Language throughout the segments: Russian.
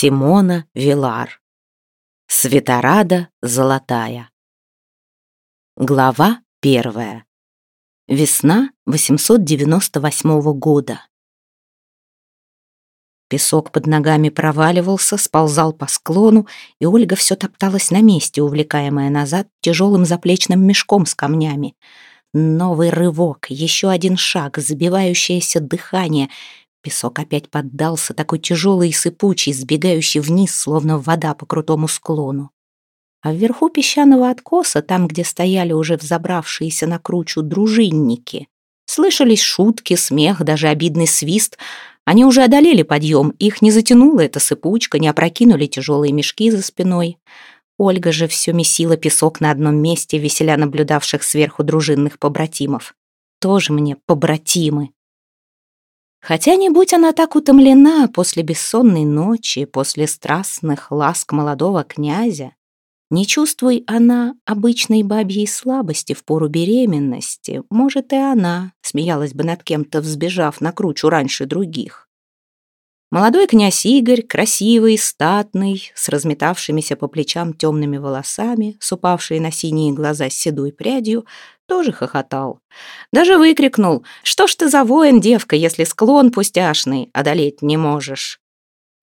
Симона Вилар. Светорада золотая. Глава первая. Весна 898 года. Песок под ногами проваливался, сползал по склону, и Ольга все топталась на месте, увлекаемая назад тяжелым заплечным мешком с камнями. Новый рывок, еще один шаг, забивающееся дыхание — Песок опять поддался, такой тяжелый и сыпучий, сбегающий вниз, словно вода по крутому склону. А вверху песчаного откоса, там, где стояли уже взобравшиеся на кручу дружинники, слышались шутки, смех, даже обидный свист. Они уже одолели подъем, их не затянула эта сыпучка, не опрокинули тяжелые мешки за спиной. Ольга же все месила песок на одном месте, веселя наблюдавших сверху дружинных побратимов. Тоже мне побратимы. Хотя не будь она так утомлена после бессонной ночи, после страстных ласк молодого князя, не чувствуй она обычной бабьей слабости в пору беременности, может, и она смеялась бы над кем-то, взбежав на кручу раньше других. Молодой князь Игорь, красивый, статный, с разметавшимися по плечам темными волосами, с упавшей на синие глаза с седой прядью, тоже хохотал. Даже выкрикнул «Что ж ты за воин, девка, если склон пустяшный одолеть не можешь?»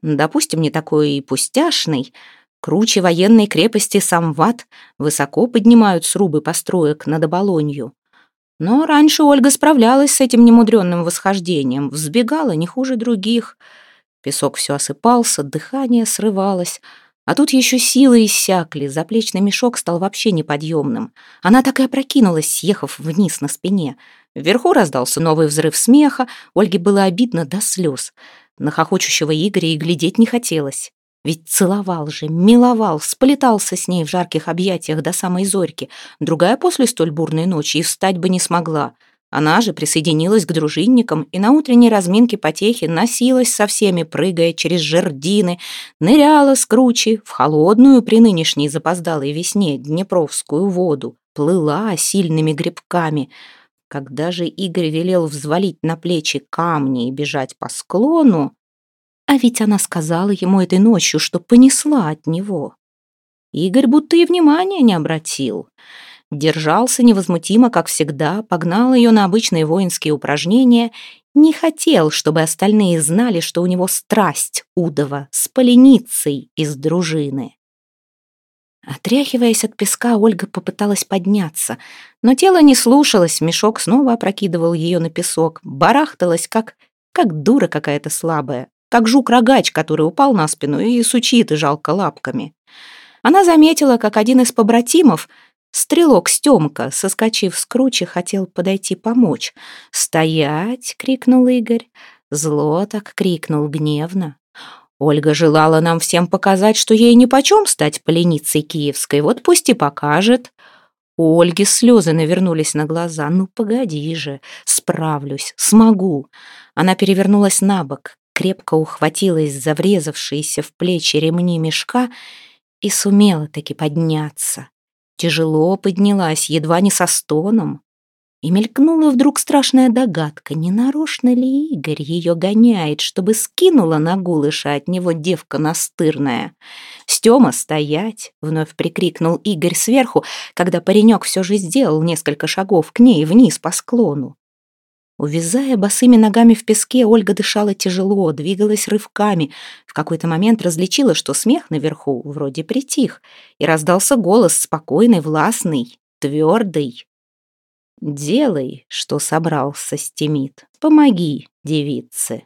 Допустим, не такой и пустяшный. Круче военной крепости Самват высоко поднимают срубы построек над оболонью. Но раньше Ольга справлялась с этим немудренным восхождением, взбегала не хуже других — Песок все осыпался, дыхание срывалось. А тут еще силы иссякли, заплечный мешок стал вообще неподъемным. Она так и опрокинулась, съехав вниз на спине. Вверху раздался новый взрыв смеха, Ольге было обидно до слез. На хохочущего Игоря и глядеть не хотелось. Ведь целовал же, миловал, сплетался с ней в жарких объятиях до самой зорьки. Другая после столь бурной ночи и встать бы не смогла. Она же присоединилась к дружинникам и на утренней разминке потехи носилась со всеми, прыгая через жердины, ныряла с кручи в холодную при нынешней запоздалой весне Днепровскую воду, плыла сильными грибками. Когда же Игорь велел взвалить на плечи камни и бежать по склону, а ведь она сказала ему этой ночью, что понесла от него. Игорь будто и внимания не обратил. Держался невозмутимо, как всегда, погнал ее на обычные воинские упражнения, не хотел, чтобы остальные знали, что у него страсть удова с поленицей из дружины. Отряхиваясь от песка, Ольга попыталась подняться, но тело не слушалось, мешок снова опрокидывал ее на песок, барахталась, как, как дура какая-то слабая, как жук-рогач, который упал на спину и сучит и жалко лапками. Она заметила, как один из побратимов Стрелок Стёмка, соскочив с кручи, хотел подойти помочь. «Стоять!» — крикнул Игорь. Зло так крикнул гневно. Ольга желала нам всем показать, что ей нипочем стать поленицей киевской. Вот пусть и покажет. У Ольги слезы навернулись на глаза. «Ну, погоди же, справлюсь, смогу». Она перевернулась на бок, крепко ухватилась за врезавшиеся в плечи ремни мешка и сумела таки подняться. Тяжело поднялась, едва не со стоном. И мелькнула вдруг страшная догадка, не нарочно ли Игорь ее гоняет, чтобы скинула на гулыша от него девка настырная. «Стема, стоять!» — вновь прикрикнул Игорь сверху, когда паренек все же сделал несколько шагов к ней вниз по склону. Увязая босыми ногами в песке, Ольга дышала тяжело, двигалась рывками. В какой-то момент различила, что смех наверху вроде притих, и раздался голос спокойный, властный, твердый. «Делай, что собрался, стемит. Помоги, девице».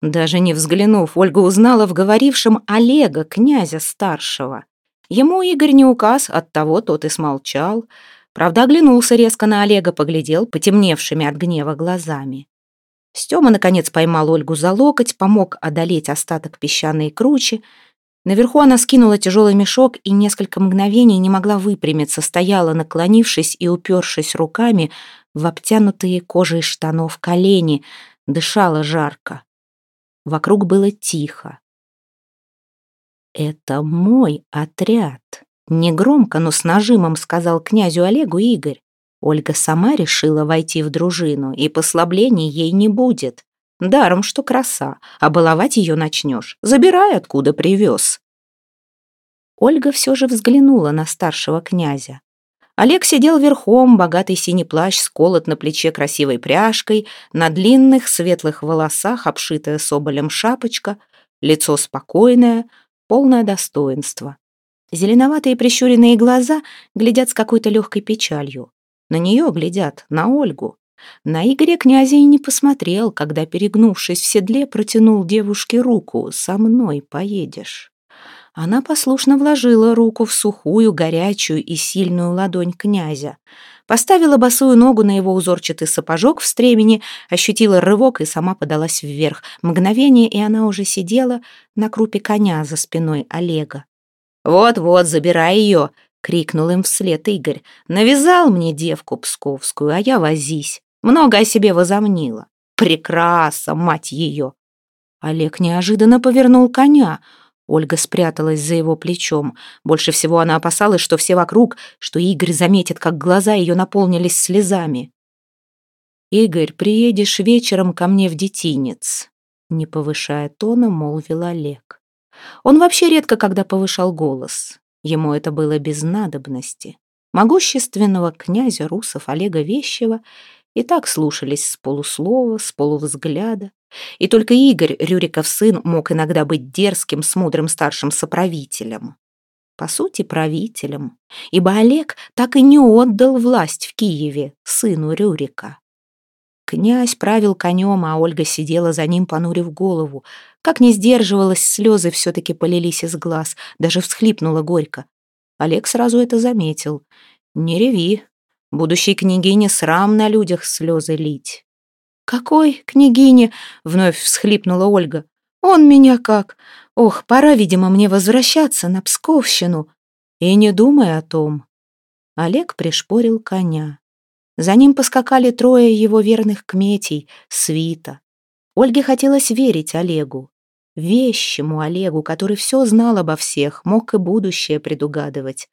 Даже не взглянув, Ольга узнала в говорившем Олега, князя старшего. Ему Игорь не указ, оттого тот и смолчал — Правда, оглянулся резко на Олега, поглядел потемневшими от гнева глазами. Стёма, наконец, поймал Ольгу за локоть, помог одолеть остаток песчаной кручи. Наверху она скинула тяжелый мешок и несколько мгновений не могла выпрямиться, стояла, наклонившись и упершись руками в обтянутые кожей штанов колени, дышала жарко. Вокруг было тихо. «Это мой отряд», Негромко, но с нажимом сказал князю Олегу Игорь. Ольга сама решила войти в дружину, и послаблений ей не будет. Даром, что краса, а баловать ее начнешь. Забирай, откуда привез. Ольга все же взглянула на старшего князя. Олег сидел верхом, богатый синий плащ сколот на плече красивой пряжкой, на длинных светлых волосах обшитая соболем шапочка, лицо спокойное, полное достоинство. Зеленоватые прищуренные глаза глядят с какой-то легкой печалью. На нее глядят, на Ольгу. На Игоря князя и не посмотрел, когда, перегнувшись в седле, протянул девушке руку. «Со мной поедешь». Она послушно вложила руку в сухую, горячую и сильную ладонь князя. Поставила босую ногу на его узорчатый сапожок в стремени, ощутила рывок и сама подалась вверх. Мгновение, и она уже сидела на крупе коня за спиной Олега. «Вот-вот, забирай ее!» — крикнул им вслед Игорь. «Навязал мне девку псковскую, а я возись. Много о себе возомнила. Прекраса, мать ее!» Олег неожиданно повернул коня — Ольга спряталась за его плечом. Больше всего она опасалась, что все вокруг, что Игорь заметит, как глаза ее наполнились слезами. «Игорь, приедешь вечером ко мне в детинец», — не повышая тона, молвил Олег. Он вообще редко когда повышал голос. Ему это было без надобности. Могущественного князя русов Олега Вещева и так слушались с полуслова, с полувзгляда. И только Игорь, Рюриков сын, мог иногда быть дерзким с мудрым старшим соправителем. По сути, правителем, ибо Олег так и не отдал власть в Киеве сыну Рюрика. Князь правил конем, а Ольга сидела за ним, понурив голову. Как не сдерживалась, слезы все-таки полились из глаз, даже всхлипнула горько. Олег сразу это заметил. «Не реви, будущей княгине срам на людях слезы лить». «Какой княгине?» — вновь всхлипнула Ольга. «Он меня как? Ох, пора, видимо, мне возвращаться на Псковщину. И не думай о том». Олег пришпорил коня. За ним поскакали трое его верных кметей, свита. Ольге хотелось верить Олегу. Вещему Олегу, который все знал обо всех, мог и будущее предугадывать.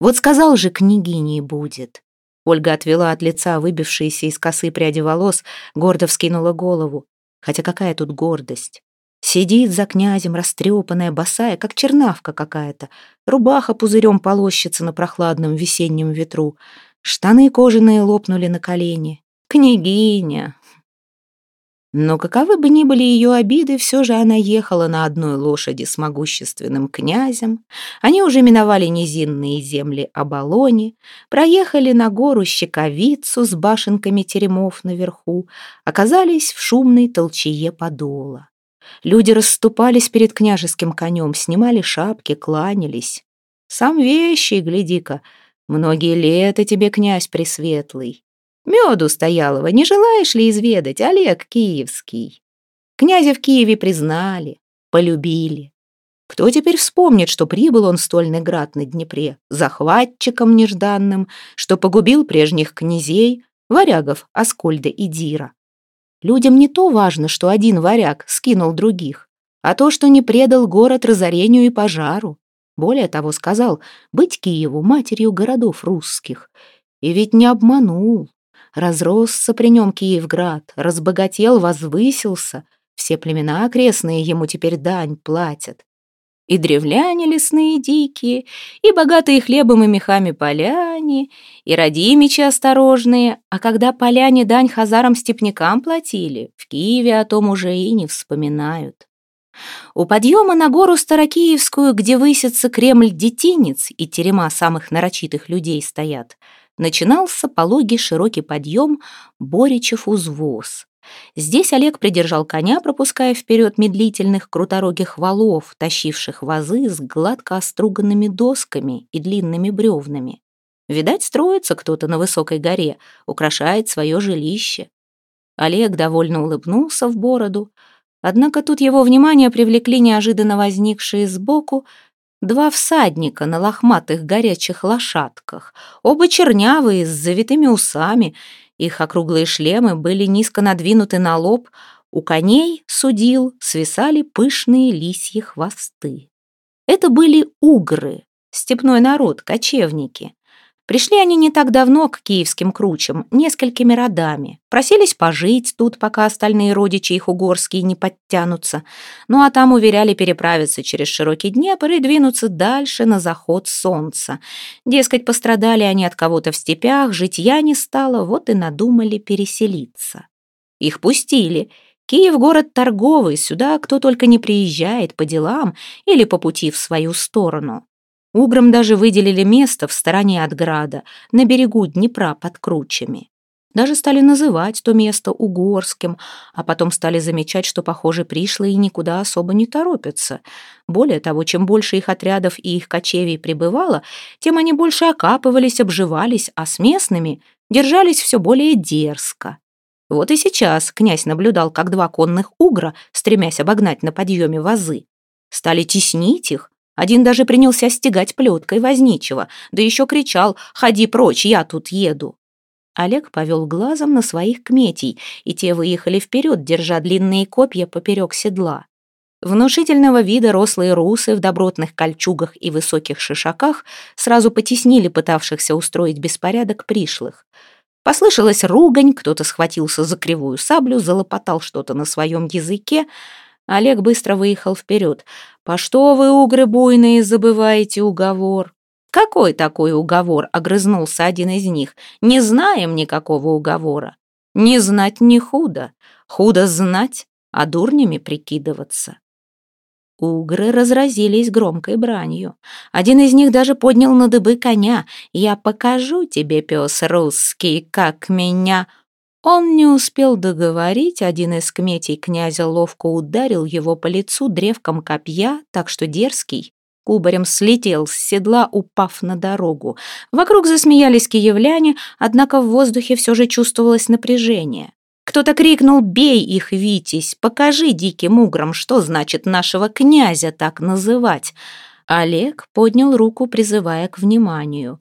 Вот сказал же, княгиней будет. Ольга отвела от лица выбившиеся из косы пряди волос, гордо вскинула голову. Хотя какая тут гордость? Сидит за князем, растрепанная, босая, как чернавка какая-то. Рубаха пузырем полощется на прохладном весеннем ветру. Штаны кожаные лопнули на колени. Княгиня, но каковы бы ни были ее обиды, все же она ехала на одной лошади с могущественным князем. Они уже миновали низинные земли Оболони, проехали на гору Щековицу с башенками теремов наверху, оказались в шумной толчее подола. Люди расступались перед княжеским конем, снимали шапки, кланялись. «Сам вещи, гляди-ка, многие лета тебе, князь пресветлый, Меду стоялого не желаешь ли изведать, Олег Киевский? Князя в Киеве признали, полюбили. Кто теперь вспомнит, что прибыл он стольный град на Днепре, захватчиком нежданным, что погубил прежних князей, варягов Аскольда и Дира? Людям не то важно, что один варяг скинул других, а то, что не предал город разорению и пожару. Более того, сказал быть Киеву матерью городов русских. И ведь не обманул. Разросся при нем Киевград, разбогател, возвысился. Все племена окрестные ему теперь дань платят. И древляне лесные дикие, и богатые хлебом и мехами поляне, и родимичи осторожные, а когда поляне дань хазарам-степнякам платили, в Киеве о том уже и не вспоминают. У подъема на гору Старокиевскую, где высится Кремль-детинец и терема самых нарочитых людей стоят, начинался пологий широкий подъем Боричев узвоз. Здесь Олег придержал коня, пропуская вперед медлительных круторогих валов, тащивших вазы с гладко оструганными досками и длинными бревнами. Видать, строится кто-то на высокой горе, украшает свое жилище. Олег довольно улыбнулся в бороду, однако тут его внимание привлекли неожиданно возникшие сбоку Два всадника на лохматых горячих лошадках, оба чернявые, с завитыми усами. Их округлые шлемы были низко надвинуты на лоб. У коней, судил, свисали пышные лисьи хвосты. Это были угры, степной народ, кочевники. Пришли они не так давно к киевским кручам, несколькими родами. Просились пожить тут, пока остальные родичи их угорские не подтянутся. Ну а там уверяли переправиться через широкий Днепр и двинуться дальше на заход солнца. Дескать, пострадали они от кого-то в степях, житья не стало, вот и надумали переселиться. Их пустили. Киев — город торговый, сюда кто только не приезжает по делам или по пути в свою сторону. Уграм даже выделили место в стороне от града, на берегу Днепра под кручами. Даже стали называть то место Угорским, а потом стали замечать, что, похоже, пришлые никуда особо не торопятся. Более того, чем больше их отрядов и их кочевий прибывало, тем они больше окапывались, обживались, а с местными держались все более дерзко. Вот и сейчас князь наблюдал, как два конных угра, стремясь обогнать на подъеме вазы, стали теснить их, один даже принялся стегать плеткой возничего, да еще кричал «Ходи прочь, я тут еду!». Олег повел глазом на своих кметей, и те выехали вперед, держа длинные копья поперек седла. Внушительного вида рослые русы в добротных кольчугах и высоких шишаках сразу потеснили пытавшихся устроить беспорядок пришлых. Послышалась ругань, кто-то схватился за кривую саблю, залопотал что-то на своем языке, Олег быстро выехал вперед. «По что вы, угры буйные, забываете уговор?» «Какой такой уговор?» — огрызнулся один из них. «Не знаем никакого уговора. Не знать не худо. Худо знать, а дурнями прикидываться». Угры разразились громкой бранью. Один из них даже поднял на дыбы коня. «Я покажу тебе, пес русский, как меня...» Он не успел договорить, один из кметей князя ловко ударил его по лицу древком копья, так что дерзкий кубарем слетел с седла, упав на дорогу. Вокруг засмеялись киевляне, однако в воздухе все же чувствовалось напряжение. Кто-то крикнул «Бей их, Витязь! Покажи диким уграм, что значит нашего князя так называть!» Олег поднял руку, призывая к вниманию.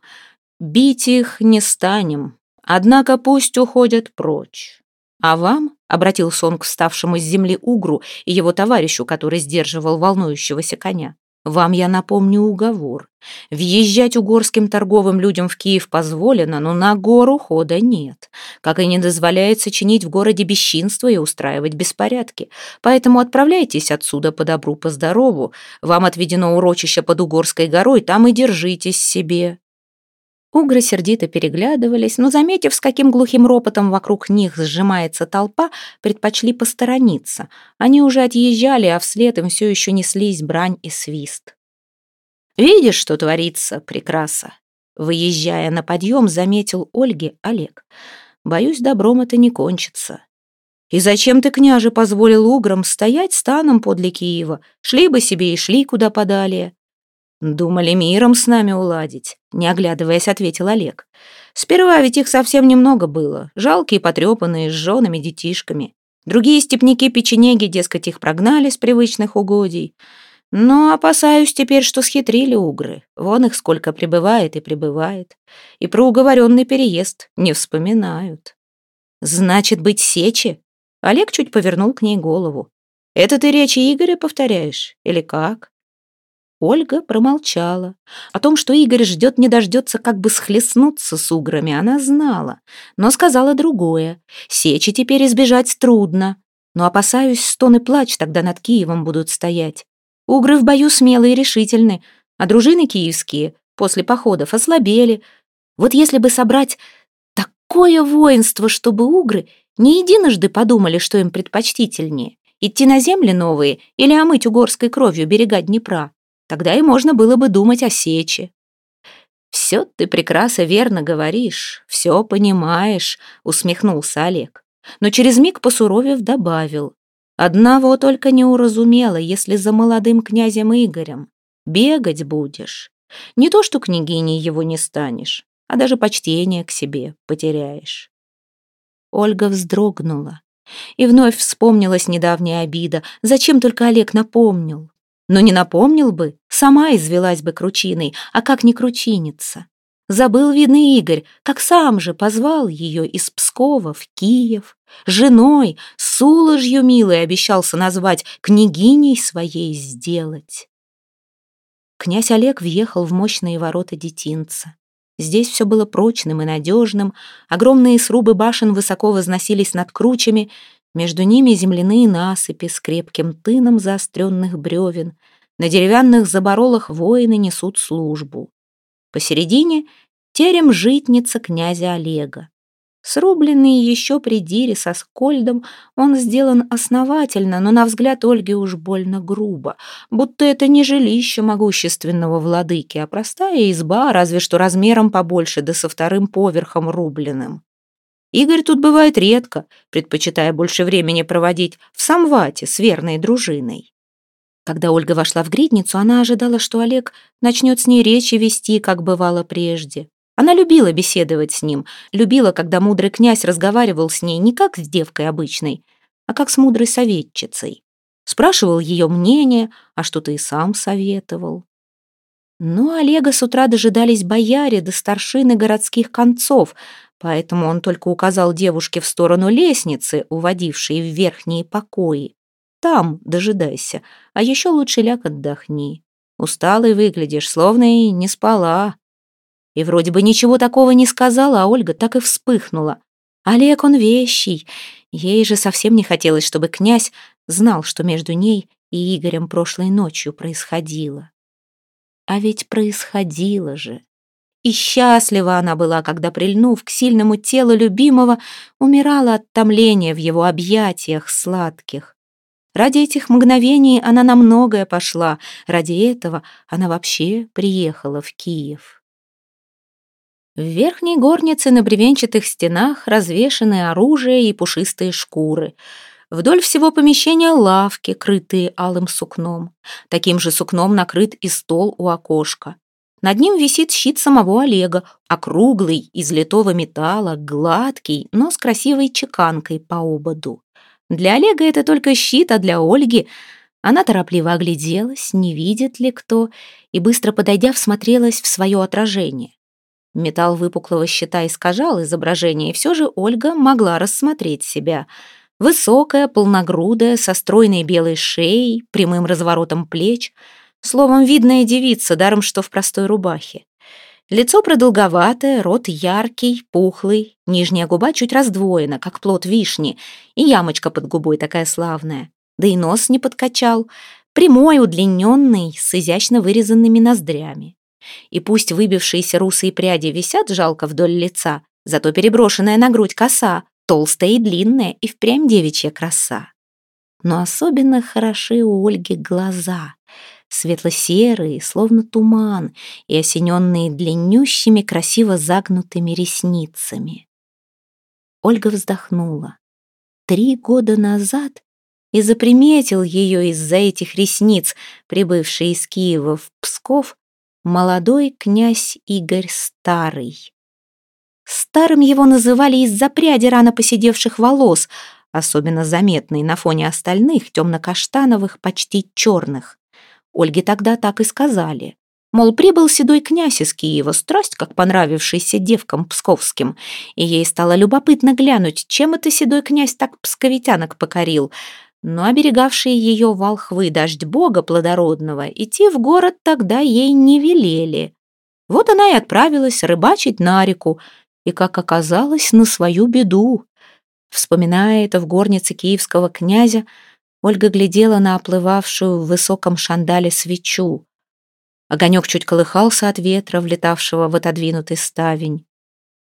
«Бить их не станем, Однако пусть уходят прочь. А вам, — обратился он к вставшему с земли угру и его товарищу, который сдерживал волнующегося коня, — вам я напомню уговор. Въезжать угорским торговым людям в Киев позволено, но на гору хода нет. Как и не дозволяется чинить в городе бесчинство и устраивать беспорядки. Поэтому отправляйтесь отсюда по добру, по здорову. Вам отведено урочище под Угорской горой, там и держитесь себе. Угры сердито переглядывались, но, заметив, с каким глухим ропотом вокруг них сжимается толпа, предпочли посторониться. Они уже отъезжали, а вслед им все еще неслись брань и свист. «Видишь, что творится, прекраса?» Выезжая на подъем, заметил Ольге Олег. «Боюсь, добром это не кончится». «И зачем ты, княже, позволил уграм стоять станом подле Киева? Шли бы себе и шли куда подалее». «Думали миром с нами уладить», — не оглядываясь, ответил Олег. «Сперва ведь их совсем немного было, жалкие, потрепанные, с женами, детишками. Другие степняки-печенеги, дескать, их прогнали с привычных угодий. Но опасаюсь теперь, что схитрили угры. Вон их сколько прибывает и прибывает. И про уговоренный переезд не вспоминают». «Значит, быть сечи?» Олег чуть повернул к ней голову. «Это ты речи Игоря повторяешь? Или как?» Ольга промолчала. О том, что Игорь ждет не дождется как бы схлестнуться с уграми, она знала, но сказала другое. Сечи теперь избежать трудно, но, опасаюсь, стон и плач тогда над Киевом будут стоять. Угры в бою смелые и решительны, а дружины киевские после походов ослабели. Вот если бы собрать такое воинство, чтобы угры не единожды подумали, что им предпочтительнее, идти на земли новые или омыть угорской кровью берега Днепра. Тогда и можно было бы думать о сече. «Все ты прекрасно верно говоришь, все понимаешь», — усмехнулся Олег. Но через миг посуровев добавил. «Одного только не уразумела, если за молодым князем Игорем. Бегать будешь. Не то, что княгиней его не станешь, а даже почтение к себе потеряешь». Ольга вздрогнула. И вновь вспомнилась недавняя обида. Зачем только Олег напомнил? Но не напомнил бы, сама извелась бы кручиной, а как не кручиниться? Забыл, видный Игорь, как сам же позвал ее из Пскова в Киев. Женой, суложью милой обещался назвать, княгиней своей сделать. Князь Олег въехал в мощные ворота детинца. Здесь все было прочным и надежным, огромные срубы башен высоко возносились над кручами, между ними земляные насыпи с крепким тыном заостренных бревен, на деревянных заборолах воины несут службу. Посередине — терем житница князя Олега. Срубленный еще при дире со скольдом, он сделан основательно, но на взгляд Ольги уж больно грубо, будто это не жилище могущественного владыки, а простая изба, разве что размером побольше, да со вторым поверхом рубленым. Игорь тут бывает редко, предпочитая больше времени проводить в Самвате с верной дружиной. Когда Ольга вошла в гридницу, она ожидала, что Олег начнет с ней речи вести, как бывало прежде. Она любила беседовать с ним, любила, когда мудрый князь разговаривал с ней не как с девкой обычной, а как с мудрой советчицей. Спрашивал ее мнение, а что-то и сам советовал. Но Олега с утра дожидались бояре до старшины городских концов, поэтому он только указал девушке в сторону лестницы, уводившей в верхние покои. «Там дожидайся, а еще лучше ляг отдохни. Усталый выглядишь, словно и не спала». И вроде бы ничего такого не сказала, а Ольга так и вспыхнула. Олег он вещий. Ей же совсем не хотелось, чтобы князь знал, что между ней и Игорем прошлой ночью происходило. А ведь происходило же. И счастлива она была, когда, прильнув к сильному телу любимого, умирала от томления в его объятиях сладких. Ради этих мгновений она на многое пошла, ради этого она вообще приехала в Киев. В верхней горнице на бревенчатых стенах развешаны оружие и пушистые шкуры. Вдоль всего помещения лавки, крытые алым сукном. Таким же сукном накрыт и стол у окошка. Над ним висит щит самого Олега, округлый, из литого металла, гладкий, но с красивой чеканкой по ободу. Для Олега это только щит, а для Ольги она торопливо огляделась, не видит ли кто, и быстро подойдя, всмотрелась в свое отражение. Металл выпуклого щита искажал изображение, и все же Ольга могла рассмотреть себя. Высокая, полногрудая, со стройной белой шеей, прямым разворотом плеч. Словом, видная девица, даром что в простой рубахе. Лицо продолговатое, рот яркий, пухлый, нижняя губа чуть раздвоена, как плод вишни, и ямочка под губой такая славная. Да и нос не подкачал, прямой, удлиненный, с изящно вырезанными ноздрями. И пусть выбившиеся русые пряди висят жалко вдоль лица, зато переброшенная на грудь коса, толстая и длинная, и впрямь девичья краса. Но особенно хороши у Ольги глаза, светло-серые, словно туман, и осененные длиннющими, красиво загнутыми ресницами. Ольга вздохнула. Три года назад и заприметил ее из-за этих ресниц, прибывший из Киева в Псков, молодой князь Игорь Старый. Старым его называли из-за пряди рано поседевших волос, особенно заметной на фоне остальных темно-каштановых, почти черных. Ольге тогда так и сказали. Мол, прибыл седой князь из Киева, страсть как понравившийся девкам псковским, и ей стало любопытно глянуть, чем это седой князь так псковитянок покорил — но оберегавшие ее волхвы дождь бога плодородного идти в город тогда ей не велели. Вот она и отправилась рыбачить на реку, и, как оказалось, на свою беду. Вспоминая это в горнице киевского князя, Ольга глядела на оплывавшую в высоком шандале свечу. Огонек чуть колыхался от ветра, влетавшего в отодвинутый ставень.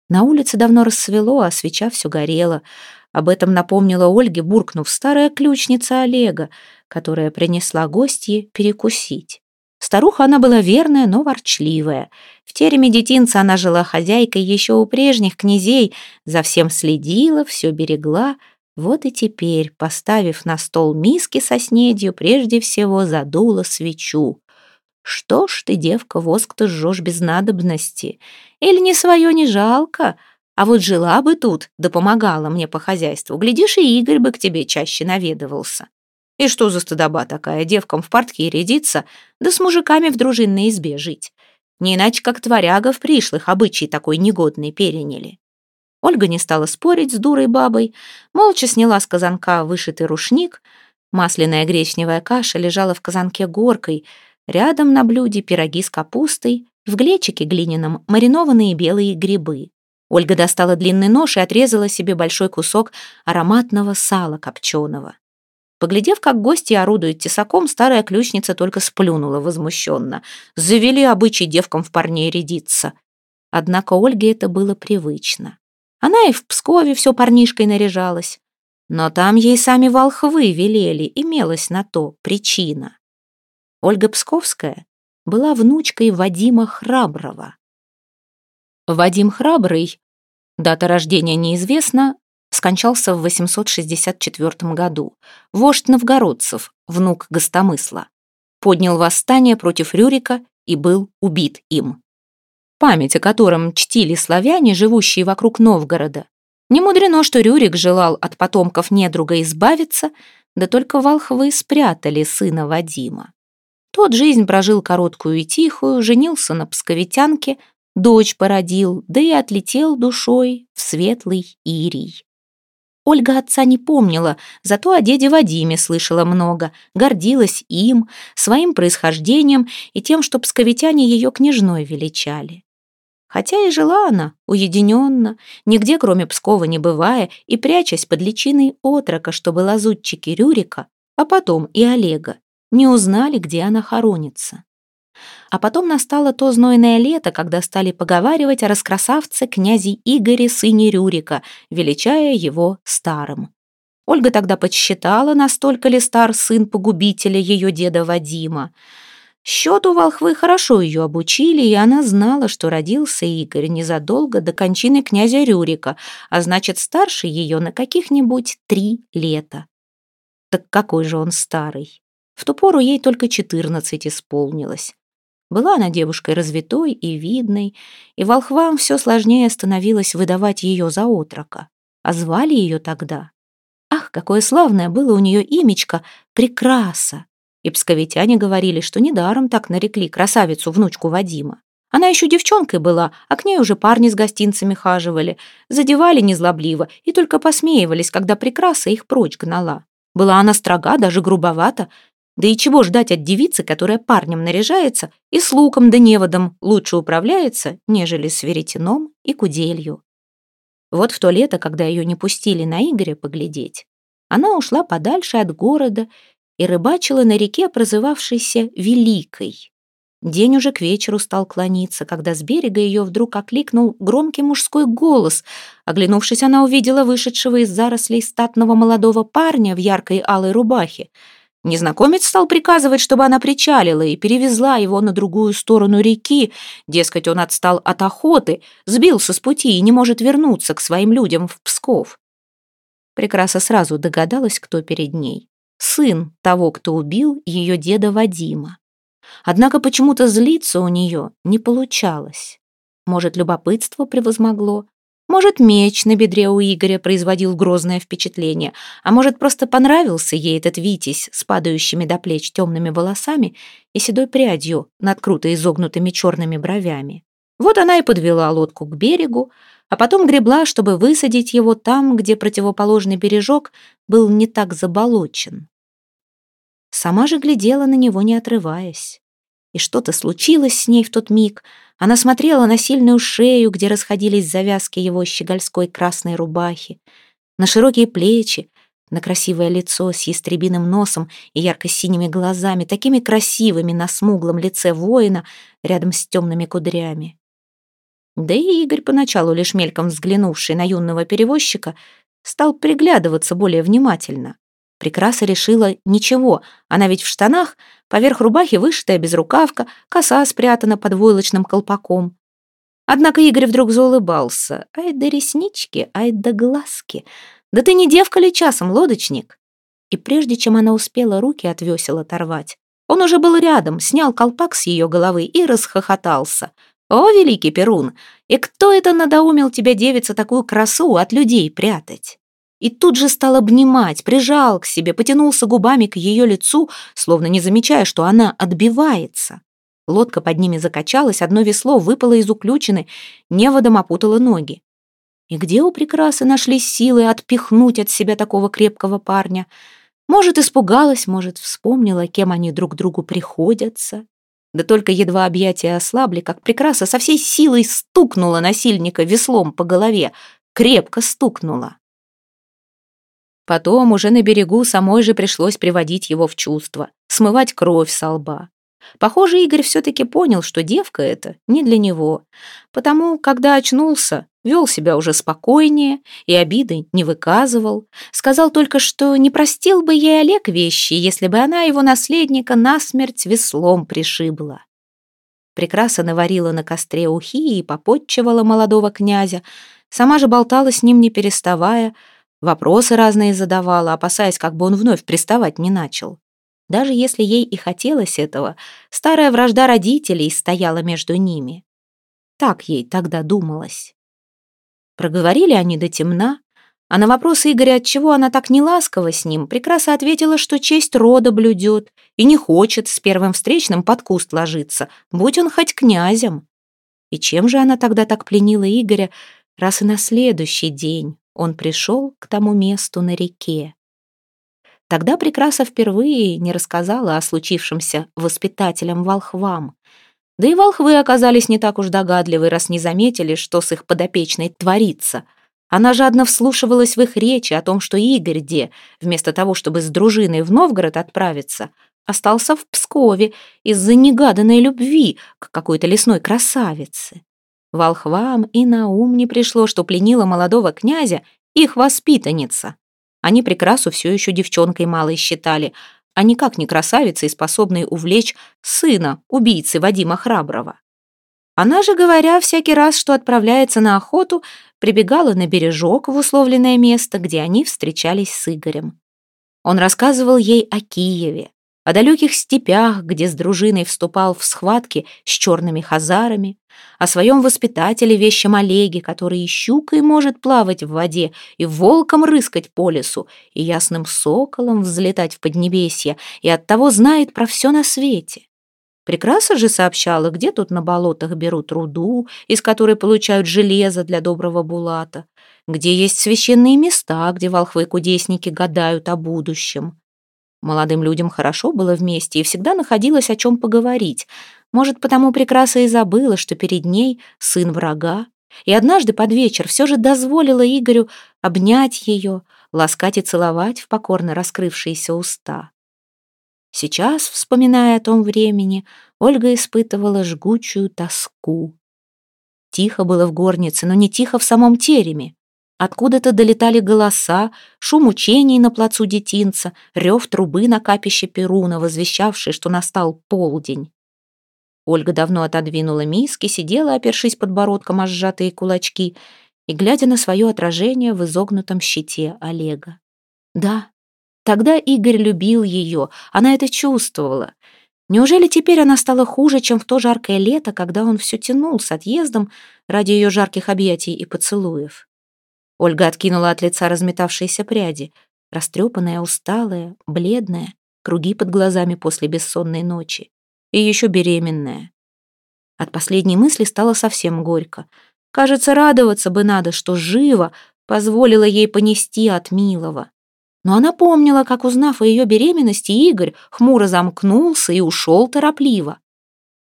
На улице давно рассвело, а свеча все горела — об этом напомнила Ольге, буркнув, старая ключница Олега, которая принесла гостье перекусить. Старуха она была верная, но ворчливая. В тереме детинца она жила хозяйкой еще у прежних князей, за всем следила, все берегла. Вот и теперь, поставив на стол миски со снедью, прежде всего задула свечу. «Что ж ты, девка, воск-то жжешь без надобности? Или не свое не жалко?» А вот жила бы тут, да помогала мне по хозяйству. Глядишь, и Игорь бы к тебе чаще наведывался. И что за стыдоба такая, девкам в портке рядиться, да с мужиками в дружинной избе жить? Не иначе, как творяга в пришлых обычай такой негодный переняли. Ольга не стала спорить с дурой бабой, молча сняла с казанка вышитый рушник. Масляная гречневая каша лежала в казанке горкой, рядом на блюде пироги с капустой, В глечике глиняном маринованные белые грибы. Ольга достала длинный нож и отрезала себе большой кусок ароматного сала копченого. Поглядев, как гости орудуют тесаком, старая ключница только сплюнула возмущенно. Завели обычай девкам в парней рядиться. Однако Ольге это было привычно. Она и в Пскове все парнишкой наряжалась. Но там ей сами волхвы велели, имелась на то причина. Ольга Псковская была внучкой Вадима Храброго. Вадим Храбрый, дата рождения неизвестна, скончался в 864 году. Вождь новгородцев, внук Гостомысла. Поднял восстание против Рюрика и был убит им. Память о котором чтили славяне, живущие вокруг Новгорода. Не мудрено, что Рюрик желал от потомков недруга избавиться, да только волхвы спрятали сына Вадима. Тот жизнь прожил короткую и тихую, женился на псковитянке, дочь породил, да и отлетел душой в светлый Ирий. Ольга отца не помнила, зато о деде Вадиме слышала много, гордилась им, своим происхождением и тем, что псковитяне ее княжной величали. Хотя и жила она уединенно, нигде кроме Пскова не бывая, и прячась под личиной отрока, чтобы лазутчики Рюрика, а потом и Олега, не узнали, где она хоронится. А потом настало то знойное лето, когда стали поговаривать о раскрасавце князе Игоре, сыне Рюрика, величая его старым. Ольга тогда подсчитала, настолько ли стар сын погубителя ее деда Вадима. Счету волхвы хорошо ее обучили, и она знала, что родился Игорь незадолго до кончины князя Рюрика, а значит, старше ее на каких-нибудь три лета. Так какой же он старый? В ту пору ей только четырнадцать исполнилось. Была она девушкой развитой и видной, и волхвам все сложнее становилось выдавать ее за отрока. А звали ее тогда. Ах, какое славное было у нее имечко «Прекраса». И псковитяне говорили, что недаром так нарекли красавицу-внучку Вадима. Она еще девчонкой была, а к ней уже парни с гостинцами хаживали, задевали незлобливо и только посмеивались, когда прекраса их прочь гнала. Была она строга, даже грубовата, да и чего ждать от девицы, которая парнем наряжается и с луком да неводом лучше управляется, нежели с веретеном и куделью. Вот в то лето, когда ее не пустили на Игоря поглядеть, она ушла подальше от города и рыбачила на реке, прозывавшейся Великой. День уже к вечеру стал клониться, когда с берега ее вдруг окликнул громкий мужской голос. Оглянувшись, она увидела вышедшего из зарослей статного молодого парня в яркой алой рубахе — Незнакомец стал приказывать, чтобы она причалила и перевезла его на другую сторону реки. Дескать, он отстал от охоты, сбился с пути и не может вернуться к своим людям в Псков. Прекраса сразу догадалась, кто перед ней. Сын того, кто убил ее деда Вадима. Однако почему-то злиться у нее не получалось. Может, любопытство превозмогло, может, меч на бедре у Игоря производил грозное впечатление, а может, просто понравился ей этот Витязь с падающими до плеч темными волосами и седой прядью над круто изогнутыми черными бровями. Вот она и подвела лодку к берегу, а потом гребла, чтобы высадить его там, где противоположный бережок был не так заболочен. Сама же глядела на него, не отрываясь. И что-то случилось с ней в тот миг — она смотрела на сильную шею, где расходились завязки его щегольской красной рубахи, на широкие плечи, на красивое лицо с ястребиным носом и ярко-синими глазами, такими красивыми на смуглом лице воина рядом с темными кудрями. Да и Игорь, поначалу лишь мельком взглянувший на юного перевозчика, стал приглядываться более внимательно. Прекраса решила ничего, она ведь в штанах, поверх рубахи вышитая безрукавка, коса спрятана под войлочным колпаком. Однако Игорь вдруг заулыбался. «Ай да реснички, ай да глазки! Да ты не девка ли часом, лодочник?» И прежде чем она успела руки от весел оторвать, он уже был рядом, снял колпак с ее головы и расхохотался. «О, великий Перун! И кто это надоумил тебя, девица, такую красу от людей прятать?» И тут же стал обнимать, прижал к себе, потянулся губами к ее лицу, словно не замечая, что она отбивается. Лодка под ними закачалась, одно весло выпало из уключины, неводом опутало ноги. И где у прекрасы нашлись силы отпихнуть от себя такого крепкого парня? Может, испугалась, может, вспомнила, кем они друг другу приходятся. Да только едва объятия ослабли, как прекраса со всей силой стукнула насильника веслом по голове, крепко стукнула. Потом уже на берегу самой же пришлось приводить его в чувство, смывать кровь со лба. Похоже, Игорь все-таки понял, что девка эта не для него. Потому, когда очнулся, вел себя уже спокойнее и обиды не выказывал. Сказал только, что не простил бы ей Олег вещи, если бы она его наследника насмерть веслом пришибла. Прекрасно наварила на костре ухи и попотчевала молодого князя. Сама же болтала с ним, не переставая, Вопросы разные задавала, опасаясь, как бы он вновь приставать не начал. Даже если ей и хотелось этого, старая вражда родителей стояла между ними. Так ей тогда думалось. Проговорили они до темна, а на вопросы Игоря, отчего она так неласкова с ним, прекрасно ответила, что честь рода блюдет и не хочет с первым встречным под куст ложиться, будь он хоть князем. И чем же она тогда так пленила Игоря, раз и на следующий день он пришел к тому месту на реке. Тогда Прекраса впервые не рассказала о случившемся воспитателям волхвам. Да и волхвы оказались не так уж догадливы, раз не заметили, что с их подопечной творится. Она жадно вслушивалась в их речи о том, что Игорь Де, вместо того, чтобы с дружиной в Новгород отправиться, остался в Пскове из-за негаданной любви к какой-то лесной красавице. Волхвам и на ум не пришло, что пленила молодого князя их воспитанница. Они прекрасу все еще девчонкой малой считали, а никак не красавицей, способной увлечь сына убийцы Вадима Храброго. Она же, говоря всякий раз, что отправляется на охоту, прибегала на бережок в условленное место, где они встречались с Игорем. Он рассказывал ей о Киеве, о далеких степях, где с дружиной вступал в схватки с черными хазарами, о своем воспитателе вещем Олеге, который и щукой может плавать в воде, и волком рыскать по лесу, и ясным соколом взлетать в поднебесье, и оттого знает про все на свете. Прекраса же сообщала, где тут на болотах берут руду, из которой получают железо для доброго булата, где есть священные места, где волхвы-кудесники гадают о будущем. Молодым людям хорошо было вместе и всегда находилось о чем поговорить. Может, потому прекрасно и забыла, что перед ней сын врага. И однажды под вечер все же дозволила Игорю обнять ее, ласкать и целовать в покорно раскрывшиеся уста. Сейчас, вспоминая о том времени, Ольга испытывала жгучую тоску. Тихо было в горнице, но не тихо в самом тереме. Откуда-то долетали голоса, шум учений на плацу детинца, рев трубы на капище Перуна, возвещавший, что настал полдень. Ольга давно отодвинула миски, сидела, опершись подбородком о сжатые кулачки и глядя на свое отражение в изогнутом щите Олега. Да, тогда Игорь любил ее, она это чувствовала. Неужели теперь она стала хуже, чем в то жаркое лето, когда он все тянул с отъездом ради ее жарких объятий и поцелуев? Ольга откинула от лица разметавшиеся пряди. Растрепанная, усталая, бледная, круги под глазами после бессонной ночи. И еще беременная. От последней мысли стало совсем горько. Кажется, радоваться бы надо, что живо позволила ей понести от милого. Но она помнила, как, узнав о ее беременности, Игорь хмуро замкнулся и ушел торопливо.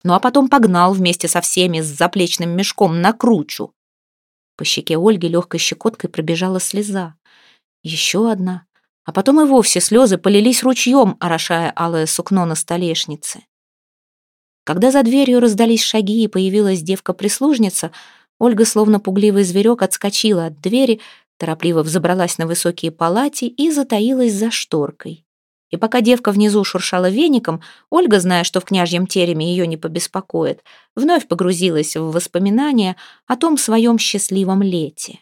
Ну а потом погнал вместе со всеми с заплечным мешком на кручу. По щеке Ольги легкой щекоткой пробежала слеза. Еще одна. А потом и вовсе слезы полились ручьем, орошая алое сукно на столешнице. Когда за дверью раздались шаги и появилась девка-прислужница, Ольга, словно пугливый зверек, отскочила от двери, торопливо взобралась на высокие палати и затаилась за шторкой. И пока девка внизу шуршала веником, Ольга, зная, что в княжьем тереме ее не побеспокоит, вновь погрузилась в воспоминания о том своем счастливом лете.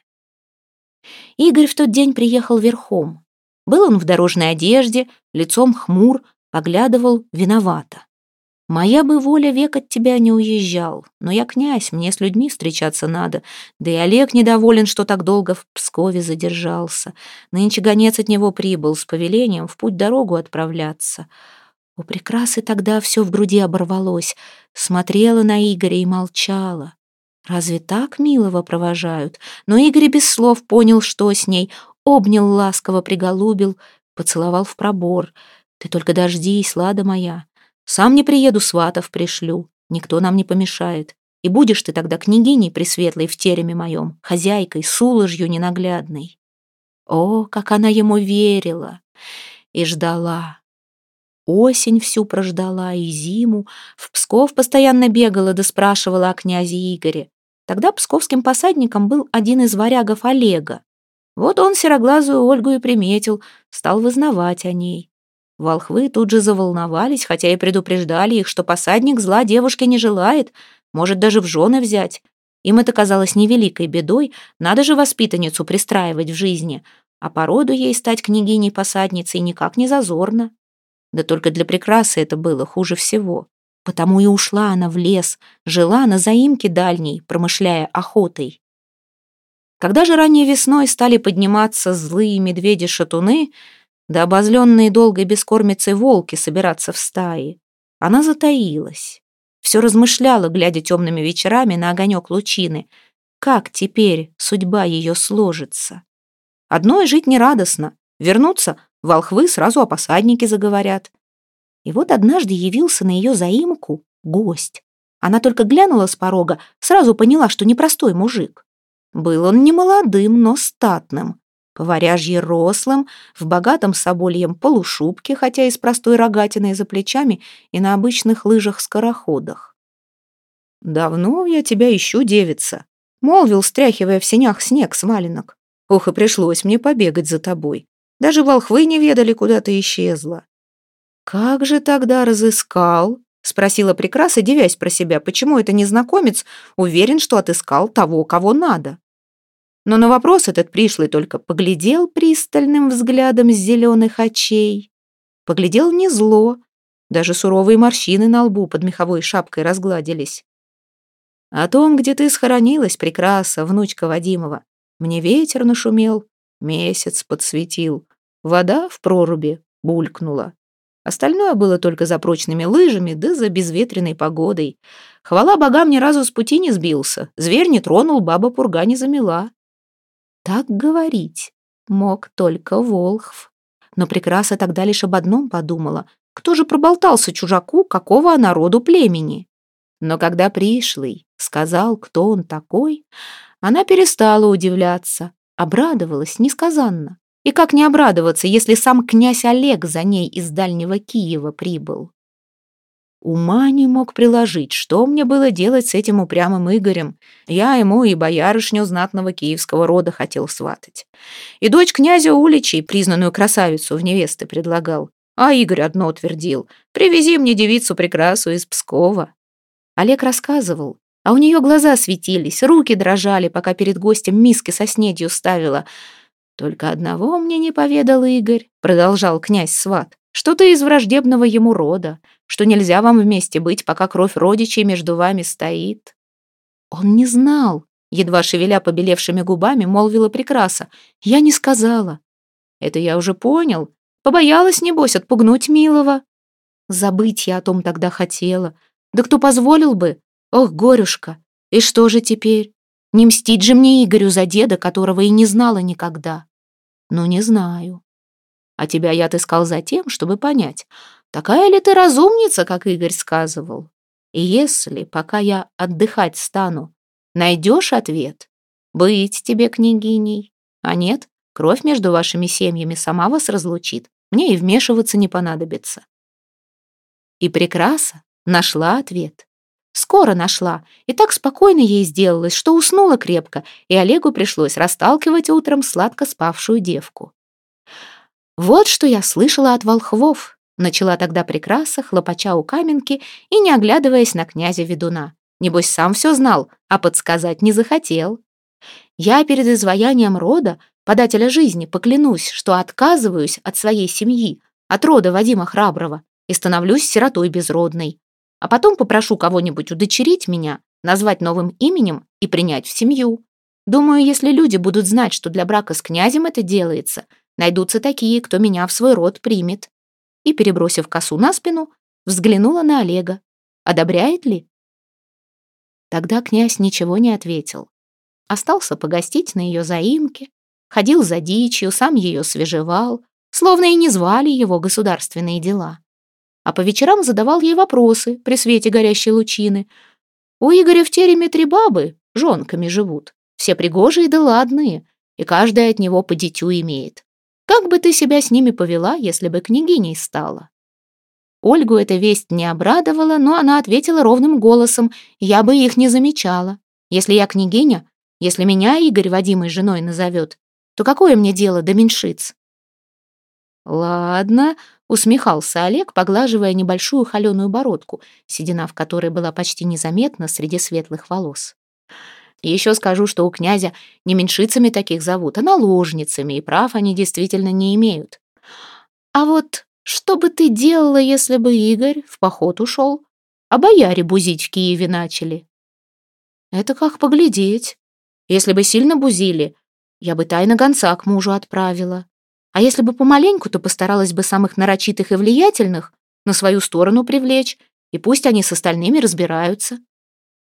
Игорь в тот день приехал верхом. Был он в дорожной одежде, лицом хмур, поглядывал виновато. Моя бы воля век от тебя не уезжал, но я князь, мне с людьми встречаться надо, да и Олег недоволен, что так долго в Пскове задержался. Нынче гонец от него прибыл с повелением в путь-дорогу отправляться. У прекрасы тогда все в груди оборвалось, смотрела на Игоря и молчала. Разве так милого провожают? Но Игорь без слов понял, что с ней, обнял ласково, приголубил, поцеловал в пробор. «Ты только дождись, лада моя, Сам не приеду, сватов пришлю. Никто нам не помешает. И будешь ты тогда княгиней пресветлой в тереме моем, хозяйкой, сулыжью ненаглядной. О, как она ему верила и ждала. Осень всю прождала и зиму. В Псков постоянно бегала да спрашивала о князе Игоре. Тогда псковским посадником был один из варягов Олега. Вот он сероглазую Ольгу и приметил, стал вызнавать о ней. Волхвы тут же заволновались, хотя и предупреждали их, что посадник зла девушке не желает, может даже в жены взять. Им это казалось невеликой бедой, надо же воспитанницу пристраивать в жизни, а по роду ей стать княгиней-посадницей никак не зазорно. Да только для прекрасы это было хуже всего. Потому и ушла она в лес, жила на заимке дальней, промышляя охотой. Когда же ранней весной стали подниматься злые медведи-шатуны, да обозленные долгой бескормицей волки собираться в стаи. Она затаилась. Все размышляла, глядя темными вечерами на огонек лучины. Как теперь судьба ее сложится? Одной жить нерадостно. Вернуться волхвы сразу о посаднике заговорят. И вот однажды явился на ее заимку гость. Она только глянула с порога, сразу поняла, что непростой мужик. Был он не молодым, но статным. Поваряжье рослым, в богатом собольем полушубке, хотя и с простой рогатиной за плечами и на обычных лыжах-скороходах. «Давно я тебя ищу, девица», — молвил, стряхивая в сенях снег с валенок. «Ох, и пришлось мне побегать за тобой. Даже волхвы не ведали, куда ты исчезла». «Как же тогда разыскал?» — спросила Прекраса, девясь про себя, почему это незнакомец уверен, что отыскал того, кого надо. Но на вопрос этот пришлый только поглядел пристальным взглядом с зеленых очей. Поглядел не зло, даже суровые морщины на лбу под меховой шапкой разгладились. «О том, где ты схоронилась, прекраса, внучка Вадимова, мне ветер нашумел, месяц подсветил, вода в проруби булькнула. Остальное было только за прочными лыжами да за безветренной погодой. Хвала богам, ни разу с пути не сбился, зверь не тронул, баба пурга не замела. Так говорить мог только Волхв. Но прекраса тогда лишь об одном подумала. Кто же проболтался чужаку, какого народу племени? Но когда пришлый сказал, кто он такой, она перестала удивляться, обрадовалась несказанно. И как не обрадоваться, если сам князь Олег за ней из дальнего Киева прибыл? Ума не мог приложить, что мне было делать с этим упрямым Игорем. Я ему и боярышню знатного киевского рода хотел сватать. И дочь князя Уличей, признанную красавицу, в невесты предлагал. А Игорь одно утвердил. «Привези мне девицу прекрасу из Пскова». Олег рассказывал, а у нее глаза светились, руки дрожали, пока перед гостем миски со снедью ставила. «Только одного мне не поведал Игорь», — продолжал князь-сват, «что ты из враждебного ему рода что нельзя вам вместе быть, пока кровь родичей между вами стоит. Он не знал, едва шевеля побелевшими губами, молвила прекраса. Я не сказала. Это я уже понял. Побоялась, небось, отпугнуть милого. Забыть я о том тогда хотела. Да кто позволил бы? Ох, горюшка, и что же теперь? Не мстить же мне Игорю за деда, которого и не знала никогда. Ну, не знаю. А тебя я отыскал за тем, чтобы понять, Такая ли ты разумница, как Игорь сказывал? И если, пока я отдыхать стану, найдешь ответ, быть тебе княгиней, а нет, кровь между вашими семьями сама вас разлучит, мне и вмешиваться не понадобится. И прекраса нашла ответ. Скоро нашла, и так спокойно ей сделалось, что уснула крепко, и Олегу пришлось расталкивать утром сладко спавшую девку. Вот что я слышала от волхвов, Начала тогда прекраса, хлопача у каменки и не оглядываясь на князя ведуна. Небось, сам все знал, а подсказать не захотел. Я перед изваянием рода, подателя жизни, поклянусь, что отказываюсь от своей семьи, от рода Вадима Храброго, и становлюсь сиротой безродной. А потом попрошу кого-нибудь удочерить меня, назвать новым именем и принять в семью. Думаю, если люди будут знать, что для брака с князем это делается, найдутся такие, кто меня в свой род примет и, перебросив косу на спину, взглянула на Олега. Одобряет ли? Тогда князь ничего не ответил. Остался погостить на ее заимке, ходил за дичью, сам ее свежевал, словно и не звали его государственные дела. а по вечерам задавал ей вопросы при свете горящей лучины. У Игоря в тереме три бабы, жонками живут, все пригожие да ладные, и каждая от него по дитю имеет. Как бы ты себя с ними повела, если бы княгиней стала?» Ольгу эта весть не обрадовала, но она ответила ровным голосом, «Я бы их не замечала. Если я княгиня, если меня Игорь Вадимой женой назовет, то какое мне дело до меньшиц?» «Ладно», — усмехался Олег, поглаживая небольшую холеную бородку, седина в которой была почти незаметна среди светлых волос. Еще скажу, что у князя не меньшицами таких зовут, а наложницами, и прав они действительно не имеют. А вот что бы ты делала, если бы Игорь в поход ушел, а бояре бузить в Киеве начали? Это как поглядеть. Если бы сильно бузили, я бы тайно гонца к мужу отправила. А если бы помаленьку, то постаралась бы самых нарочитых и влиятельных на свою сторону привлечь, и пусть они с остальными разбираются.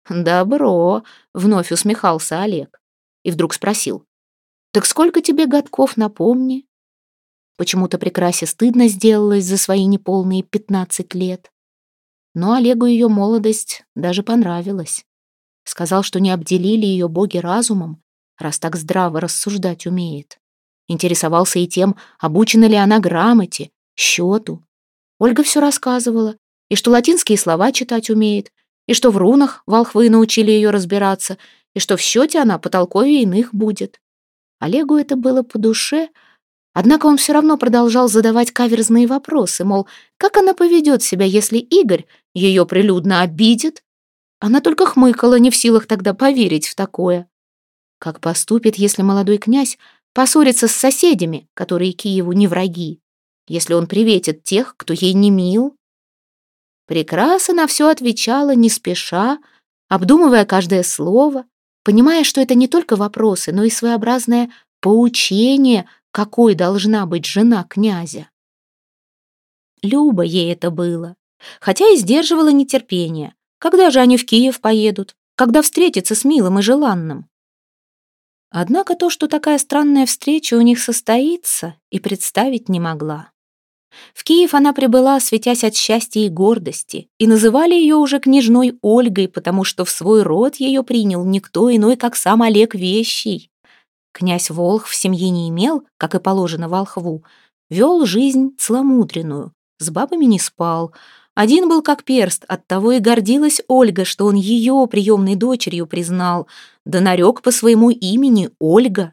«Добро», — вновь усмехался Олег. И вдруг спросил. «Так сколько тебе годков, напомни?» Почему-то прекрасе стыдно сделалось за свои неполные пятнадцать лет. Но Олегу ее молодость даже понравилась. Сказал, что не обделили ее боги разумом, раз так здраво рассуждать умеет. Интересовался и тем, обучена ли она грамоте, счету. Ольга все рассказывала, и что латинские слова читать умеет, и что в рунах волхвы научили ее разбираться, и что в счете она потолковее иных будет. Олегу это было по душе, однако он все равно продолжал задавать каверзные вопросы, мол, как она поведет себя, если Игорь ее прилюдно обидит? Она только хмыкала, не в силах тогда поверить в такое. Как поступит, если молодой князь поссорится с соседями, которые Киеву не враги, если он приветит тех, кто ей не мил? Прекрасно на все отвечала не спеша, обдумывая каждое слово, понимая, что это не только вопросы, но и своеобразное поучение, какой должна быть жена князя. Люба ей это было, хотя и сдерживала нетерпение. Когда же они в Киев поедут? Когда встретятся с милым и желанным? Однако то, что такая странная встреча у них состоится, и представить не могла. В Киев она прибыла, светясь от счастья и гордости, и называли ее уже княжной Ольгой, потому что в свой род ее принял никто иной, как сам Олег Вещий. Князь Волх в семье не имел, как и положено волхву, вел жизнь целомудренную, с бабами не спал. Один был как перст, оттого и гордилась Ольга, что он ее приемной дочерью признал, да нарек по своему имени Ольга.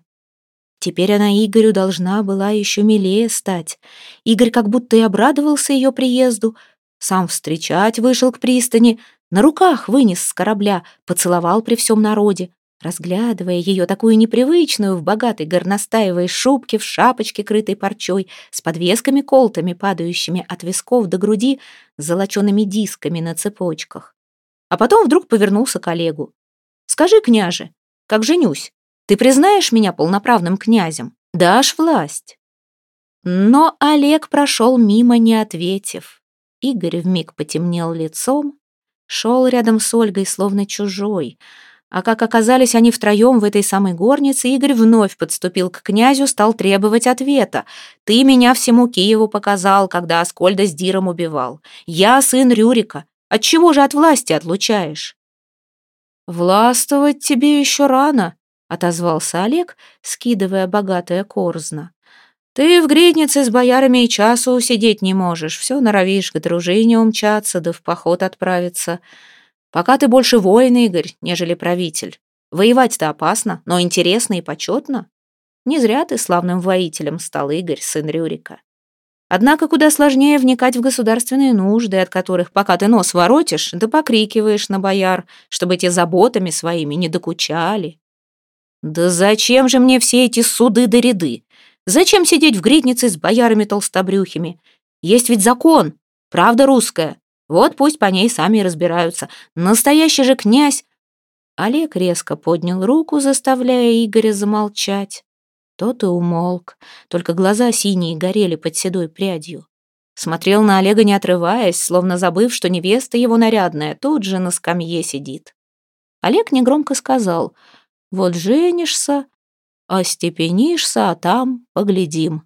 Теперь она Игорю должна была еще милее стать. Игорь как будто и обрадовался ее приезду. Сам встречать вышел к пристани, на руках вынес с корабля, поцеловал при всем народе, разглядывая ее такую непривычную в богатой горностаевой шубке, в шапочке, крытой парчой, с подвесками-колтами, падающими от висков до груди, с золочеными дисками на цепочках. А потом вдруг повернулся к Олегу. «Скажи, княже, как женюсь, ты признаешь меня полноправным князем? Дашь власть?» Но Олег прошел мимо, не ответив. Игорь вмиг потемнел лицом, шел рядом с Ольгой, словно чужой. А как оказались они втроем в этой самой горнице, Игорь вновь подступил к князю, стал требовать ответа. «Ты меня всему Киеву показал, когда Аскольда с Диром убивал. Я сын Рюрика. Отчего же от власти отлучаешь?» «Властвовать тебе еще рано», отозвался Олег, скидывая богатое корзно. «Ты в гриднице с боярами и часу сидеть не можешь, все норовишь к дружине умчаться, да в поход отправиться. Пока ты больше воин, Игорь, нежели правитель. Воевать-то опасно, но интересно и почетно. Не зря ты славным воителем стал, Игорь, сын Рюрика. Однако куда сложнее вникать в государственные нужды, от которых, пока ты нос воротишь, да покрикиваешь на бояр, чтобы те заботами своими не докучали. «Да зачем же мне все эти суды да ряды? Зачем сидеть в гриднице с боярами-толстобрюхими? Есть ведь закон, правда русская. Вот пусть по ней сами разбираются. Настоящий же князь...» Олег резко поднял руку, заставляя Игоря замолчать. Тот и умолк, только глаза синие горели под седой прядью. Смотрел на Олега, не отрываясь, словно забыв, что невеста его нарядная тут же на скамье сидит. Олег негромко сказал — вот женишься, остепенишься, а там поглядим.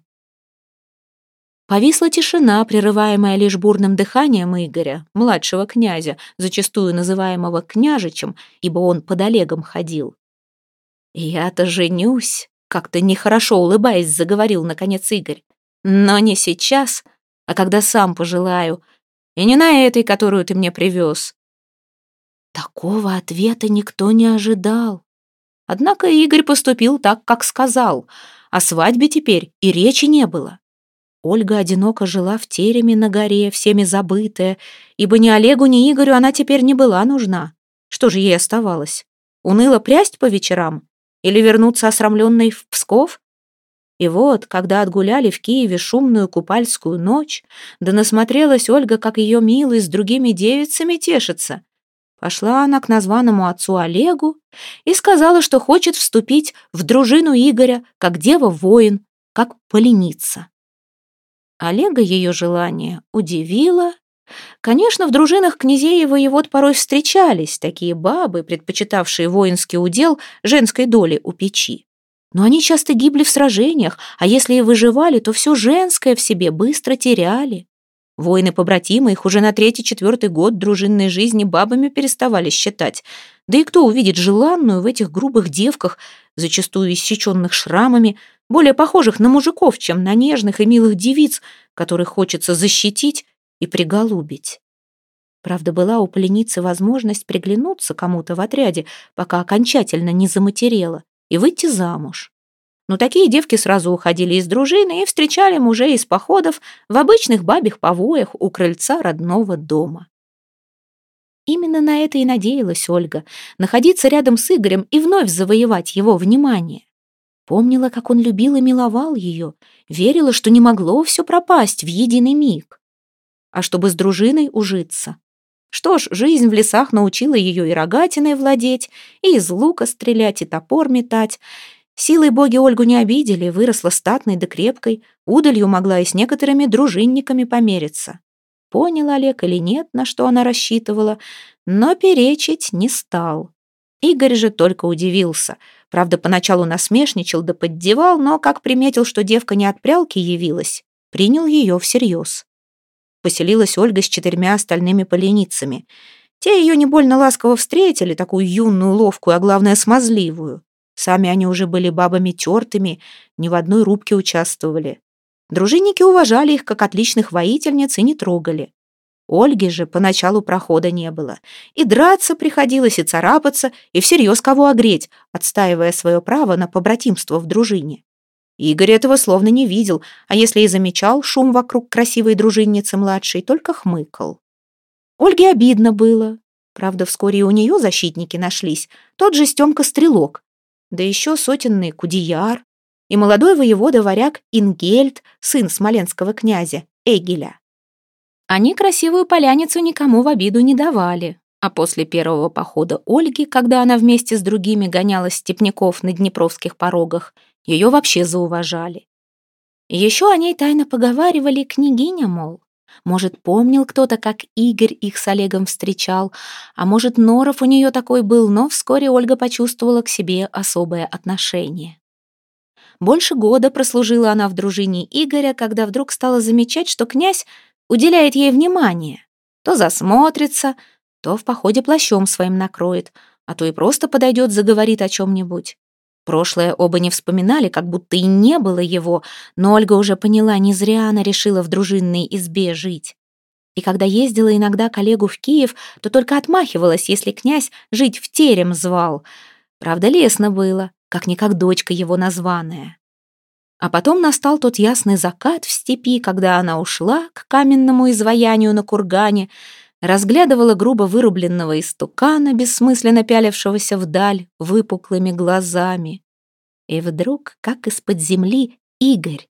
Повисла тишина, прерываемая лишь бурным дыханием Игоря, младшего князя, зачастую называемого княжичем, ибо он под Олегом ходил. «Я-то женюсь», — как-то нехорошо улыбаясь, заговорил наконец Игорь. «Но не сейчас, а когда сам пожелаю, и не на этой, которую ты мне привез». Такого ответа никто не ожидал. Однако Игорь поступил так, как сказал. О свадьбе теперь и речи не было. Ольга одиноко жила в тереме на горе, всеми забытая, ибо ни Олегу, ни Игорю она теперь не была нужна. Что же ей оставалось? Уныло прясть по вечерам? Или вернуться осрамленной в Псков? И вот, когда отгуляли в Киеве шумную купальскую ночь, да насмотрелась Ольга, как ее милый с другими девицами тешится, пошла она к названному отцу Олегу и сказала, что хочет вступить в дружину Игоря, как дева-воин, как поленица. Олега ее желание удивило. Конечно, в дружинах князей и воевод порой встречались такие бабы, предпочитавшие воинский удел женской доли у печи. Но они часто гибли в сражениях, а если и выживали, то все женское в себе быстро теряли. Воины-побратимы их уже на третий-четвертый год дружинной жизни бабами переставали считать. Да и кто увидит желанную в этих грубых девках, зачастую иссеченных шрамами, более похожих на мужиков, чем на нежных и милых девиц, которых хочется защитить и приголубить. Правда, была у поленицы возможность приглянуться кому-то в отряде, пока окончательно не заматерела, и выйти замуж. Но такие девки сразу уходили из дружины и встречали мужей из походов в обычных бабьих повоях у крыльца родного дома. Именно на это и надеялась Ольга, находиться рядом с Игорем и вновь завоевать его внимание. Помнила, как он любил и миловал ее, верила, что не могло все пропасть в единый миг. А чтобы с дружиной ужиться. Что ж, жизнь в лесах научила ее и рогатиной владеть, и из лука стрелять, и топор метать. Силой боги Ольгу не обидели, выросла статной да крепкой, удалью могла и с некоторыми дружинниками помериться. Понял Олег или нет, на что она рассчитывала, но перечить не стал. Игорь же только удивился. Правда, поначалу насмешничал да поддевал, но, как приметил, что девка не от прялки явилась, принял ее всерьез. Поселилась Ольга с четырьмя остальными поленицами. Те ее не больно ласково встретили, такую юную, ловкую, а главное, смазливую. Сами они уже были бабами тертыми, ни в одной рубке участвовали. Дружинники уважали их как отличных воительниц и не трогали. Ольги же поначалу прохода не было. И драться приходилось, и царапаться, и всерьез кого огреть, отстаивая свое право на побратимство в дружине. Игорь этого словно не видел, а если и замечал шум вокруг красивой дружинницы младшей, только хмыкал. Ольге обидно было. Правда, вскоре и у нее защитники нашлись. Тот же Стемка Стрелок. Да еще сотенный Кудияр. И молодой воевода-варяг Ингельд, сын смоленского князя, Эгеля. Они красивую поляницу никому в обиду не давали. А после первого похода Ольги, когда она вместе с другими гоняла степняков на днепровских порогах, ее вообще зауважали. Еще о ней тайно поговаривали княгиня, мол. Может, помнил кто-то, как Игорь их с Олегом встречал, а может, Норов у нее такой был, но вскоре Ольга почувствовала к себе особое отношение. Больше года прослужила она в дружине Игоря, когда вдруг стала замечать, что князь уделяет ей внимание. То засмотрится, то в походе плащом своим накроет, а то и просто подойдет, заговорит о чем-нибудь. Прошлое оба не вспоминали, как будто и не было его, но Ольга уже поняла, не зря она решила в дружинной избе жить. И когда ездила иногда коллегу в Киев, то только отмахивалась, если князь жить в терем звал. Правда, лестно было, как-никак дочка его названная. А потом настал тот ясный закат в степи, когда она ушла к каменному изваянию на кургане, разглядывала грубо вырубленного истукана, бессмысленно пялившегося вдаль выпуклыми глазами. И вдруг, как из-под земли, Игорь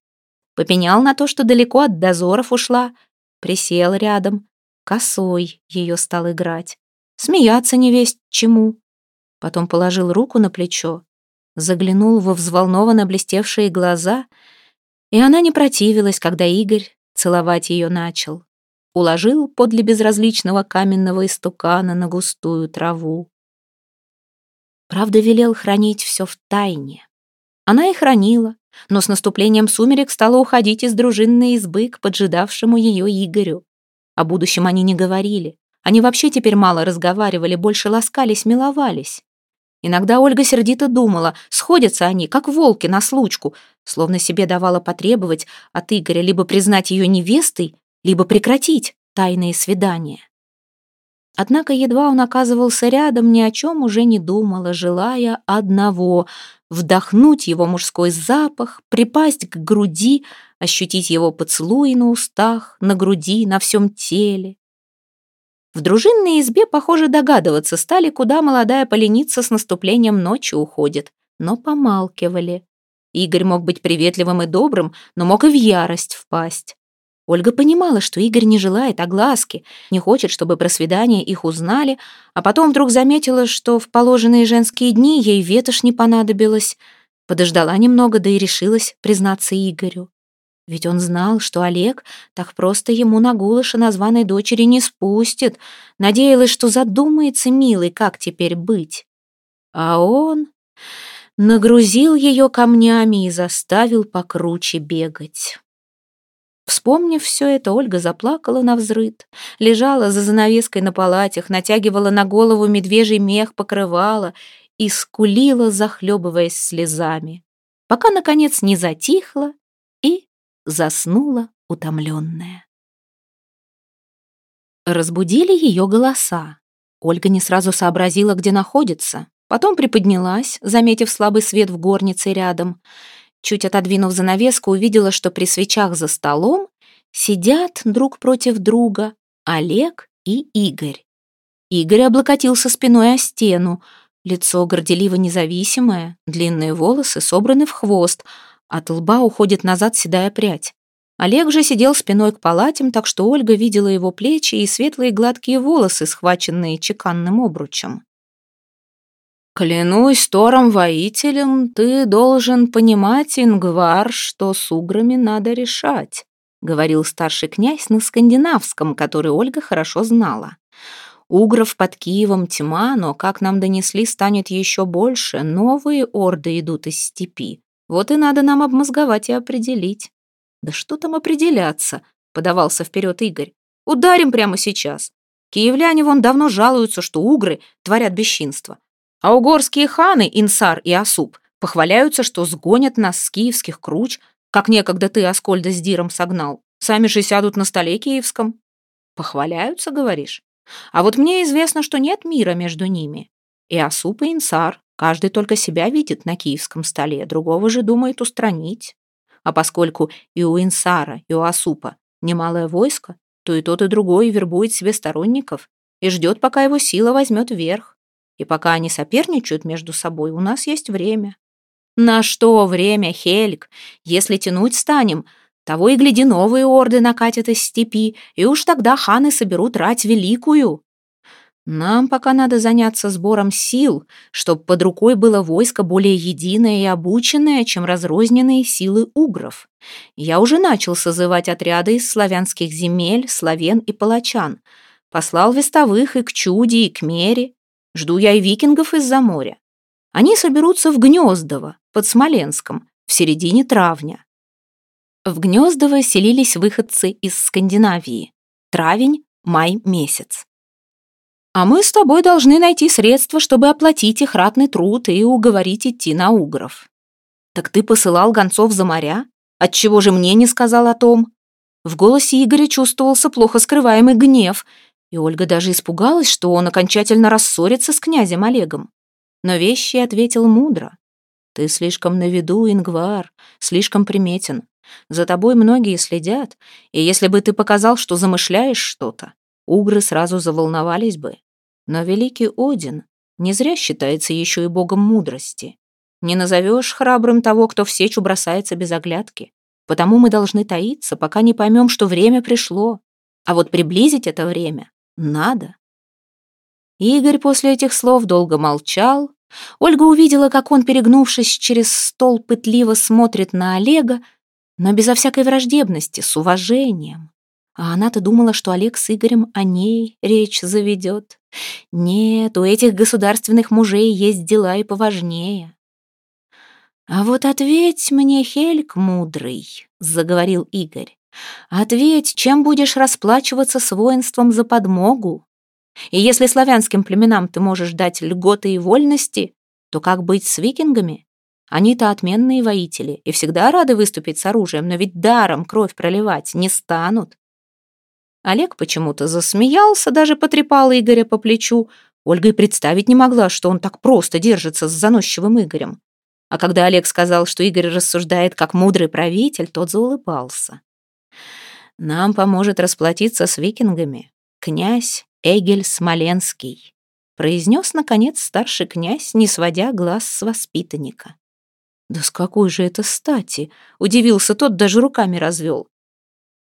попенял на то, что далеко от дозоров ушла, присел рядом, косой ее стал играть, смеяться не весть чему. Потом положил руку на плечо, заглянул во взволнованно блестевшие глаза, и она не противилась, когда Игорь целовать ее начал. Уложил подле безразличного каменного истукана на густую траву. Правда, велел хранить все в тайне. Она и хранила, Но с наступлением сумерек стала уходить из дружинной избы к поджидавшему ее Игорю. О будущем они не говорили. Они вообще теперь мало разговаривали, больше ласкались, миловались. Иногда Ольга сердито думала, сходятся они, как волки на случку, словно себе давала потребовать от Игоря либо признать ее невестой, либо прекратить тайные свидания. Однако едва он оказывался рядом, ни о чем уже не думала, желая одного — вдохнуть его мужской запах, припасть к груди, ощутить его поцелуи на устах, на груди, на всем теле. В дружинной избе, похоже, догадываться стали, куда молодая поленица с наступлением ночи уходит, но помалкивали. Игорь мог быть приветливым и добрым, но мог и в ярость впасть. Ольга понимала, что Игорь не желает огласки, не хочет, чтобы про свидание их узнали, а потом вдруг заметила, что в положенные женские дни ей ветошь не понадобилось. Подождала немного, да и решилась признаться Игорю. Ведь он знал, что Олег так просто ему на гулыша названной дочери не спустит. Надеялась, что задумается милый, как теперь быть. А он нагрузил ее камнями и заставил покруче бегать. Вспомнив все это, Ольга заплакала на взрыд, лежала за занавеской на палатях, натягивала на голову медвежий мех, покрывала и скулила, захлебываясь слезами, пока, наконец, не затихла и заснула утомленная. Разбудили ее голоса. Ольга не сразу сообразила, где находится. Потом приподнялась, заметив слабый свет в горнице рядом. Чуть отодвинув занавеску, увидела, что при свечах за столом сидят друг против друга Олег и Игорь. Игорь облокотился спиной о стену. Лицо горделиво независимое, длинные волосы собраны в хвост, от лба уходит назад седая прядь. Олег же сидел спиной к палатям, так что Ольга видела его плечи и светлые гладкие волосы, схваченные чеканным обручем. «Клянусь Тором-воителем, ты должен понимать, Ингвар, что с уграми надо решать», говорил старший князь на скандинавском, который Ольга хорошо знала. «Угров под Киевом тьма, но, как нам донесли, станет еще больше. Новые орды идут из степи. Вот и надо нам обмозговать и определить. Да что там определяться, подавался вперед Игорь. Ударим прямо сейчас. Киевляне вон давно жалуются, что угры творят бесчинство. А угорские ханы, Инсар и Асуп, похваляются, что сгонят нас с киевских круч, как некогда ты Аскольда с Диром согнал. Сами же сядут на столе киевском. Похваляются, говоришь? А вот мне известно, что нет мира между ними. И Асуп, и Инсар Каждый только себя видит на киевском столе, другого же думает устранить. А поскольку и у Инсара, и у Асупа немалое войско, то и тот, и другой вербует себе сторонников и ждет, пока его сила возьмет верх. И пока они соперничают между собой, у нас есть время. На что время, Хельг? Если тянуть станем, того и гляди, новые орды накатят из степи, и уж тогда ханы соберут рать великую. Нам пока надо заняться сбором сил, чтобы под рукой было войско более единое и обученное, чем разрозненные силы угров. Я уже начал созывать отряды из славянских земель, славян и палачан. Послал вестовых и к Чуде, и к Мере. Жду я и викингов из-за моря. Они соберутся в Гнездово, под Смоленском, в середине травня. В Гнездово селились выходцы из Скандинавии. Травень, май месяц. А мы с тобой должны найти средства, чтобы оплатить их ратный труд и уговорить идти на угров. Так ты посылал гонцов за моря? Отчего же мне не сказал о том? В голосе Игоря чувствовался плохо скрываемый гнев, и Ольга даже испугалась, что он окончательно рассорится с князем Олегом. Но вещи ответил мудро. «Ты слишком на виду, Ингвар, слишком приметен. За тобой многие следят, и если бы ты показал, что замышляешь что-то, угры сразу заволновались бы. Но великий Один не зря считается еще и богом мудрости. Не назовешь храбрым того, кто в сечу бросается без оглядки. Потому мы должны таиться, пока не поймем, что время пришло. А вот приблизить это время надо. Игорь после этих слов долго молчал. Ольга увидела, как он, перегнувшись через стол, пытливо смотрит на Олега, но безо всякой враждебности, с уважением. А она-то думала, что Олег с Игорем о ней речь заведет. Нет, у этих государственных мужей есть дела и поважнее. «А вот ответь мне, Хельк мудрый», — заговорил Игорь. «Ответь, чем будешь расплачиваться с воинством за подмогу? И если славянским племенам ты можешь дать льготы и вольности, то как быть с викингами? Они-то отменные воители и всегда рады выступить с оружием, но ведь даром кровь проливать не станут. Олег почему-то засмеялся, даже потрепал Игоря по плечу. Ольга и представить не могла, что он так просто держится с заносчивым Игорем. А когда Олег сказал, что Игорь рассуждает как мудрый правитель, тот заулыбался. «Нам поможет расплатиться с викингами князь Эгель Смоленский», произнес, наконец, старший князь, не сводя глаз с воспитанника. «Да с какой же это стати?» — удивился тот, даже руками развел.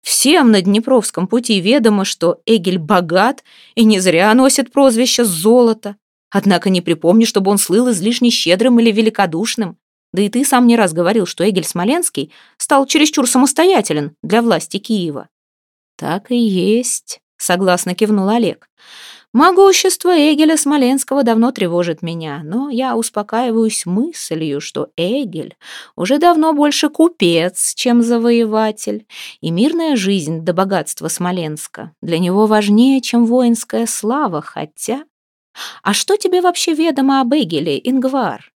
Всем на Днепровском пути ведомо, что Эгель богат и не зря носит прозвище «золото». Однако не припомню, чтобы он слыл излишне щедрым или великодушным. Да и ты сам не раз говорил, что Эгель Смоленский стал чересчур самостоятелен для власти Киева. «Так и есть», — согласно кивнул Олег. Могущество Эгеля Смоленского давно тревожит меня, но я успокаиваюсь мыслью, что Эгель уже давно больше купец, чем завоеватель, и мирная жизнь до богатства Смоленска для него важнее, чем воинская слава, хотя... А что тебе вообще ведомо об Эгеле, Ингвар?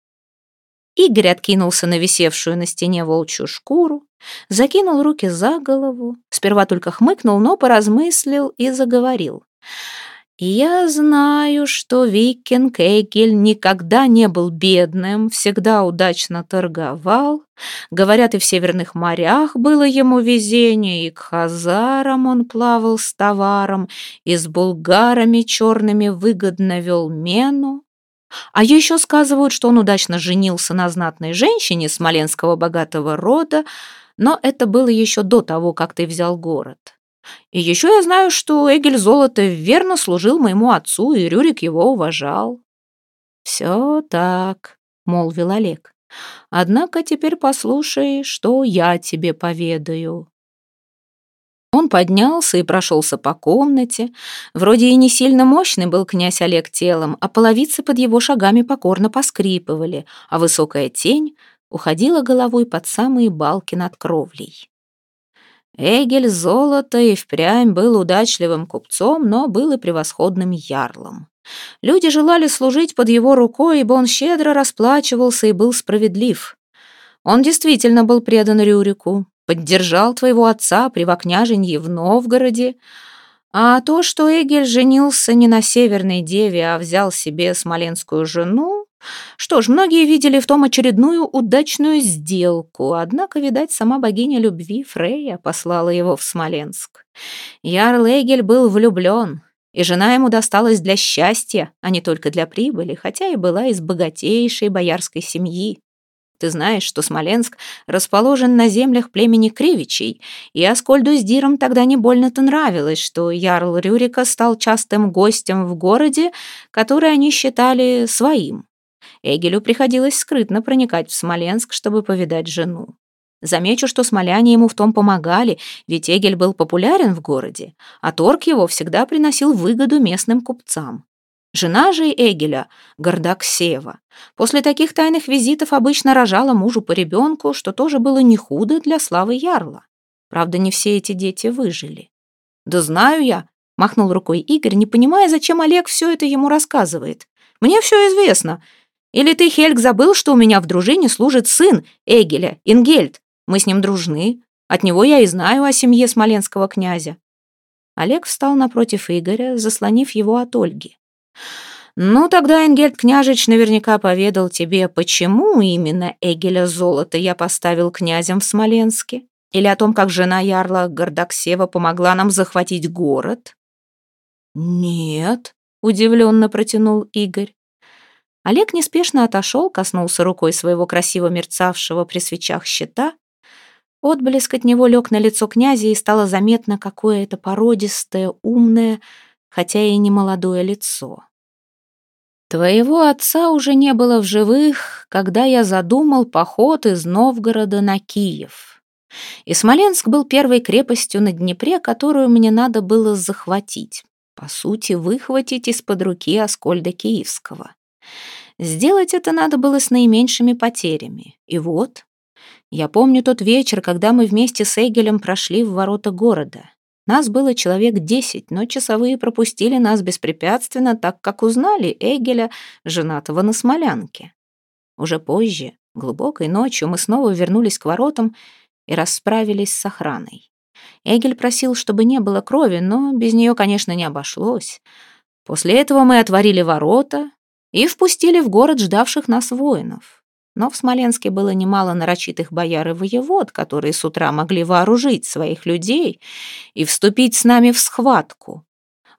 Игорь откинулся на висевшую на стене волчью шкуру, закинул руки за голову, сперва только хмыкнул, но поразмыслил и заговорил. Я знаю, что викинг Эгель никогда не был бедным, всегда удачно торговал. Говорят, и в северных морях было ему везение, и к хазарам он плавал с товаром, и с булгарами черными выгодно вел мену. А еще сказывают, что он удачно женился на знатной женщине смоленского богатого рода, но это было еще до того, как ты взял город. И еще я знаю, что Эгель Золото верно служил моему отцу, и Рюрик его уважал». «Все так», — молвил Олег. «Однако теперь послушай, что я тебе поведаю». Он поднялся и прошелся по комнате. Вроде и не сильно мощный был князь Олег телом, а половицы под его шагами покорно поскрипывали, а высокая тень уходила головой под самые балки над кровлей. Эгель золото и впрямь был удачливым купцом, но был и превосходным ярлом. Люди желали служить под его рукой, ибо он щедро расплачивался и был справедлив. Он действительно был предан Рюрику, поддержал твоего отца при вокняженье в Новгороде, а то, что Эгель женился не на северной деве, а взял себе смоленскую жену, что ж, многие видели в том очередную удачную сделку, однако, видать, сама богиня любви Фрейя послала его в Смоленск. Ярл Эгель был влюблен, и жена ему досталась для счастья, а не только для прибыли, хотя и была из богатейшей боярской семьи. Ты знаешь, что Смоленск расположен на землях племени Кривичей, и Аскольду с Диром тогда не больно-то нравилось, что Ярл Рюрика стал частым гостем в городе, который они считали своим. Эгелю приходилось скрытно проникать в Смоленск, чтобы повидать жену. Замечу, что смоляне ему в том помогали, ведь Эгель был популярен в городе, а торг его всегда приносил выгоду местным купцам. Жена же Эгеля, Гордаксева, после таких тайных визитов обычно рожала мужу по ребенку, что тоже было не худо для славы Ярла. Правда, не все эти дети выжили. «Да знаю я», — махнул рукой Игорь, не понимая, зачем Олег все это ему рассказывает. «Мне все известно. Или ты, Хельг, забыл, что у меня в дружине служит сын Эгеля, Ингельд? Мы с ним дружны. От него я и знаю о семье смоленского князя». Олег встал напротив Игоря, заслонив его от Ольги. «Ну, тогда Энгельд княжич наверняка поведал тебе, почему именно Эгеля золото я поставил князем в Смоленске? Или о том, как жена ярла Гордаксева помогла нам захватить город?» «Нет», — удивленно протянул Игорь. Олег неспешно отошел, коснулся рукой своего красиво мерцавшего при свечах щита. Отблеск от него лег на лицо князя, и стало заметно, какое это породистое, умное, хотя и не молодое лицо. Твоего отца уже не было в живых, когда я задумал поход из Новгорода на Киев. И Смоленск был первой крепостью на Днепре, которую мне надо было захватить, по сути, выхватить из-под руки Аскольда Киевского. Сделать это надо было с наименьшими потерями. И вот, я помню тот вечер, когда мы вместе с Эгелем прошли в ворота города. Нас было человек десять, но часовые пропустили нас беспрепятственно, так как узнали Эгеля, женатого на Смолянке. Уже позже, глубокой ночью, мы снова вернулись к воротам и расправились с охраной. Эгель просил, чтобы не было крови, но без нее, конечно, не обошлось. После этого мы отворили ворота и впустили в город ждавших нас воинов. Но в Смоленске было немало нарочитых бояр и воевод, которые с утра могли вооружить своих людей и вступить с нами в схватку.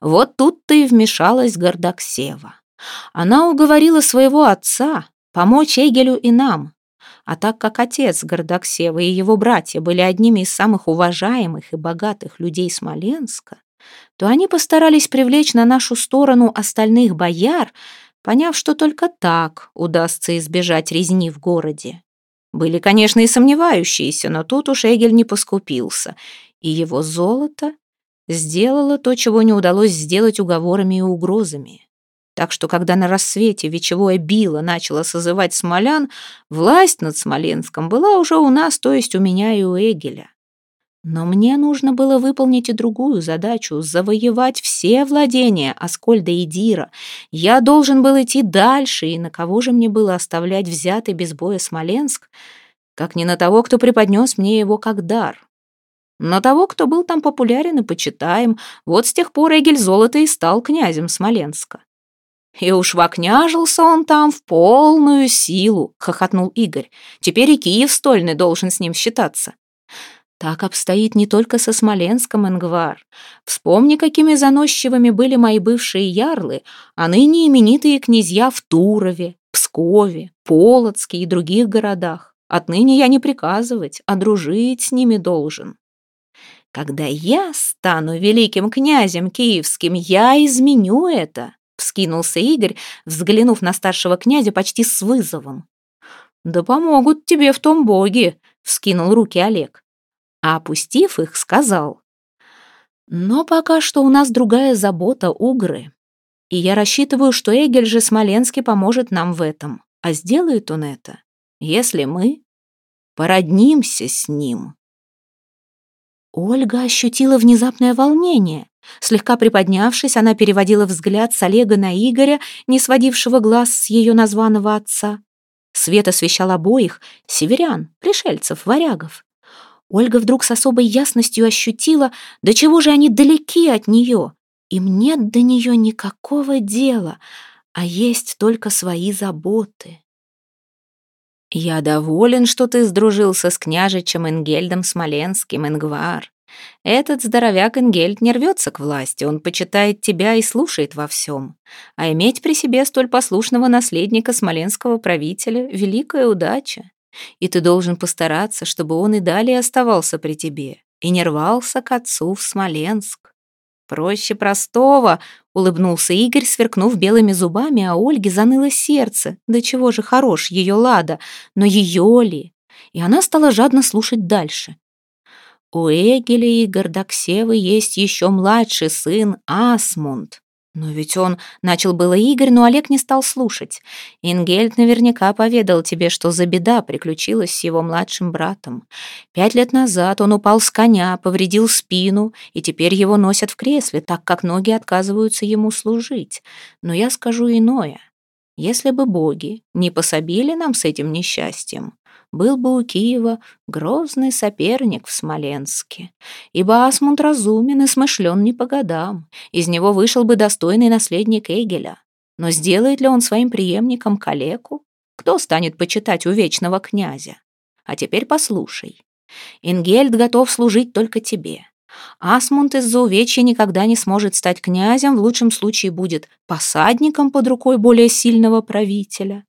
Вот тут-то и вмешалась Гордоксева. Она уговорила своего отца помочь Эгелю и нам. А так как отец Гордоксева и его братья были одними из самых уважаемых и богатых людей Смоленска, то они постарались привлечь на нашу сторону остальных бояр, поняв, что только так удастся избежать резни в городе. Были, конечно, и сомневающиеся, но тут уж Эгель не поскупился, и его золото сделало то, чего не удалось сделать уговорами и угрозами. Так что, когда на рассвете вечевое било начало созывать смолян, власть над Смоленском была уже у нас, то есть у меня и у Эгеля. Но мне нужно было выполнить и другую задачу — завоевать все владения Аскольда и Дира. Я должен был идти дальше, и на кого же мне было оставлять взятый без боя Смоленск, как не на того, кто преподнес мне его как дар. На того, кто был там популярен и почитаем, вот с тех пор Эгель Золото и стал князем Смоленска. «И уж вокняжился он там в полную силу», — хохотнул Игорь. «Теперь и Киев стольный должен с ним считаться». Так обстоит не только со Смоленском, Ингвар. Вспомни, какими заносчивыми были мои бывшие ярлы, а ныне именитые князья в Турове, Пскове, Полоцке и других городах. Отныне я не приказывать, а дружить с ними должен. Когда я стану великим князем киевским, я изменю это, вскинулся Игорь, взглянув на старшего князя почти с вызовом. Да помогут тебе в том боги, вскинул руки Олег а опустив их, сказал. «Но пока что у нас другая забота — угры. И я рассчитываю, что Эгель же Смоленский поможет нам в этом. А сделает он это, если мы породнимся с ним». Ольга ощутила внезапное волнение. Слегка приподнявшись, она переводила взгляд с Олега на Игоря, не сводившего глаз с ее названного отца. Свет освещал обоих, северян, пришельцев, варягов. Ольга вдруг с особой ясностью ощутила, до чего же они далеки от нее. Им нет до нее никакого дела, а есть только свои заботы. «Я доволен, что ты сдружился с княжичем Ингельдом Смоленским, Ингвар. Этот здоровяк Ингельд не рвется к власти, он почитает тебя и слушает во всем. А иметь при себе столь послушного наследника смоленского правителя — великая удача. И ты должен постараться, чтобы он и далее оставался при тебе и не рвался к отцу в Смоленск. Проще простого, улыбнулся Игорь, сверкнув белыми зубами, а Ольге заныло сердце. Да чего же хорош ее Лада, но ее ли? И она стала жадно слушать дальше. У Эгеля и Гордоксевы есть еще младший сын Асмунд. Но ведь он... Начал было Игорь, но Олег не стал слушать. Ингельд наверняка поведал тебе, что за беда приключилась с его младшим братом. Пять лет назад он упал с коня, повредил спину, и теперь его носят в кресле, так как ноги отказываются ему служить. Но я скажу иное. Если бы боги не пособили нам с этим несчастьем, был бы у Киева грозный соперник в Смоленске. Ибо Асмунд разумен и смышлен не по годам. Из него вышел бы достойный наследник Эгеля. Но сделает ли он своим преемником калеку? Кто станет почитать у вечного князя? А теперь послушай. Ингельд готов служить только тебе. Асмунд из-за увечья никогда не сможет стать князем, в лучшем случае будет посадником под рукой более сильного правителя.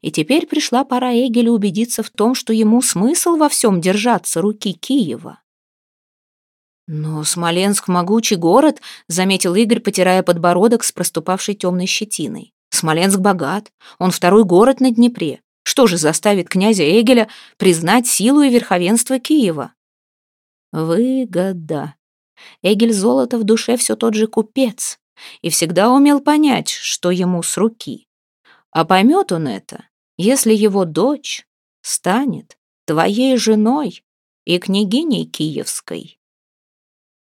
И теперь пришла пора Эгелю убедиться в том, что ему смысл во всем держаться руки Киева. «Но Смоленск — могучий город», — заметил Игорь, потирая подбородок с проступавшей темной щетиной. «Смоленск богат, он второй город на Днепре. Что же заставит князя Эгеля признать силу и верховенство Киева?» «Выгода». Эгель золото в душе все тот же купец и всегда умел понять, что ему с руки. А поймет он это, если его дочь станет твоей женой и княгиней Киевской.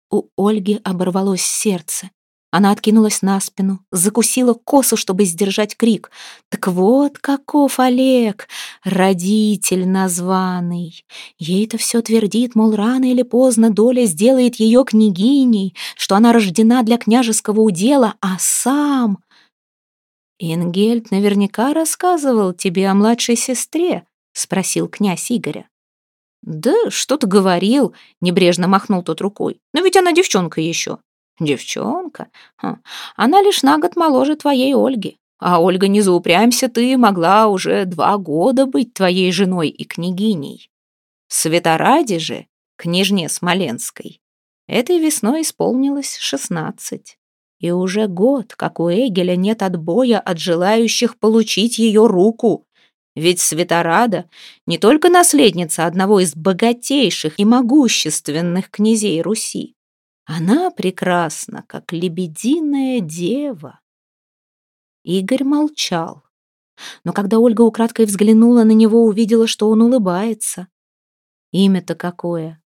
У Ольги оборвалось сердце. Она откинулась на спину, закусила косу, чтобы сдержать крик. Так вот каков Олег, родитель названный. Ей-то все твердит, мол, рано или поздно доля сделает ее княгиней, что она рождена для княжеского удела, а сам... «Ингельд наверняка рассказывал тебе о младшей сестре», — спросил князь Игоря. «Да, что-то говорил», — небрежно махнул тот рукой. «Но ведь она девчонка еще». «Девчонка? Ха. Она лишь на год моложе твоей Ольги. А Ольга, не заупрямься ты, могла уже два года быть твоей женой и княгиней. Светораде же, княжне Смоленской, этой весной исполнилось шестнадцать. И уже год, как у Эгеля нет отбоя от желающих получить ее руку. Ведь Светорада не только наследница одного из богатейших и могущественных князей Руси. Она прекрасна, как лебединая дева. Игорь молчал. Но когда Ольга украдкой взглянула на него, увидела, что он улыбается. Имя-то какое?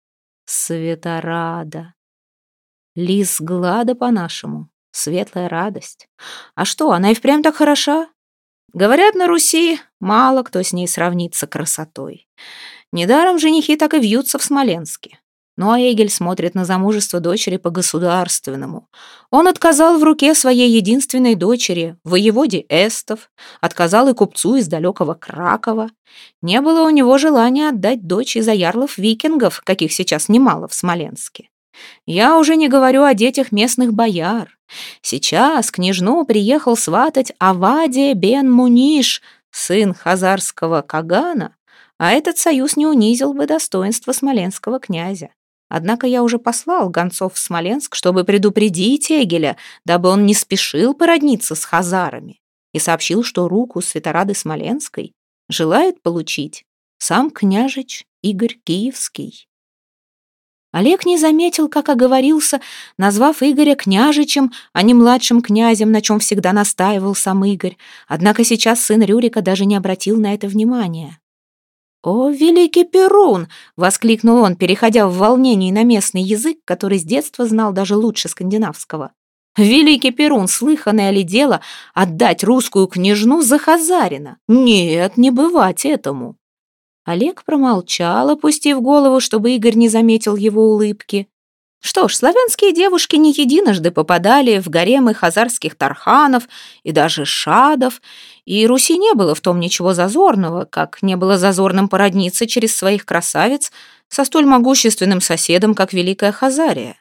Светорада. Лис Глада по-нашему. Светлая радость. А что, она и впрямь так хороша? Говорят, на Руси мало кто с ней сравнится красотой. Недаром женихи так и вьются в Смоленске. Ну а Эгель смотрит на замужество дочери по-государственному. Он отказал в руке своей единственной дочери, воеводе Эстов, отказал и купцу из далекого Кракова. Не было у него желания отдать дочь из-за ярлов викингов, каких сейчас немало в Смоленске. Я уже не говорю о детях местных бояр. Сейчас княжну приехал сватать Авадия бен Муниш, сын хазарского Кагана, а этот союз не унизил бы достоинства смоленского князя. Однако я уже послал гонцов в Смоленск, чтобы предупредить Эгеля, дабы он не спешил породниться с хазарами, и сообщил, что руку Светорады Смоленской желает получить сам княжич Игорь Киевский. Олег не заметил, как оговорился, назвав Игоря княжичем, а не младшим князем, на чем всегда настаивал сам Игорь. Однако сейчас сын Рюрика даже не обратил на это внимания. «О, великий Перун!» — воскликнул он, переходя в волнении на местный язык, который с детства знал даже лучше скандинавского. «Великий Перун, слыханное ли дело отдать русскую княжну за Хазарина? Нет, не бывать этому!» Олег промолчал, опустив голову, чтобы Игорь не заметил его улыбки. Что ж, славянские девушки не единожды попадали в гаремы хазарских тарханов и даже шадов, и Руси не было в том ничего зазорного, как не было зазорным породниться через своих красавиц со столь могущественным соседом, как Великая Хазария.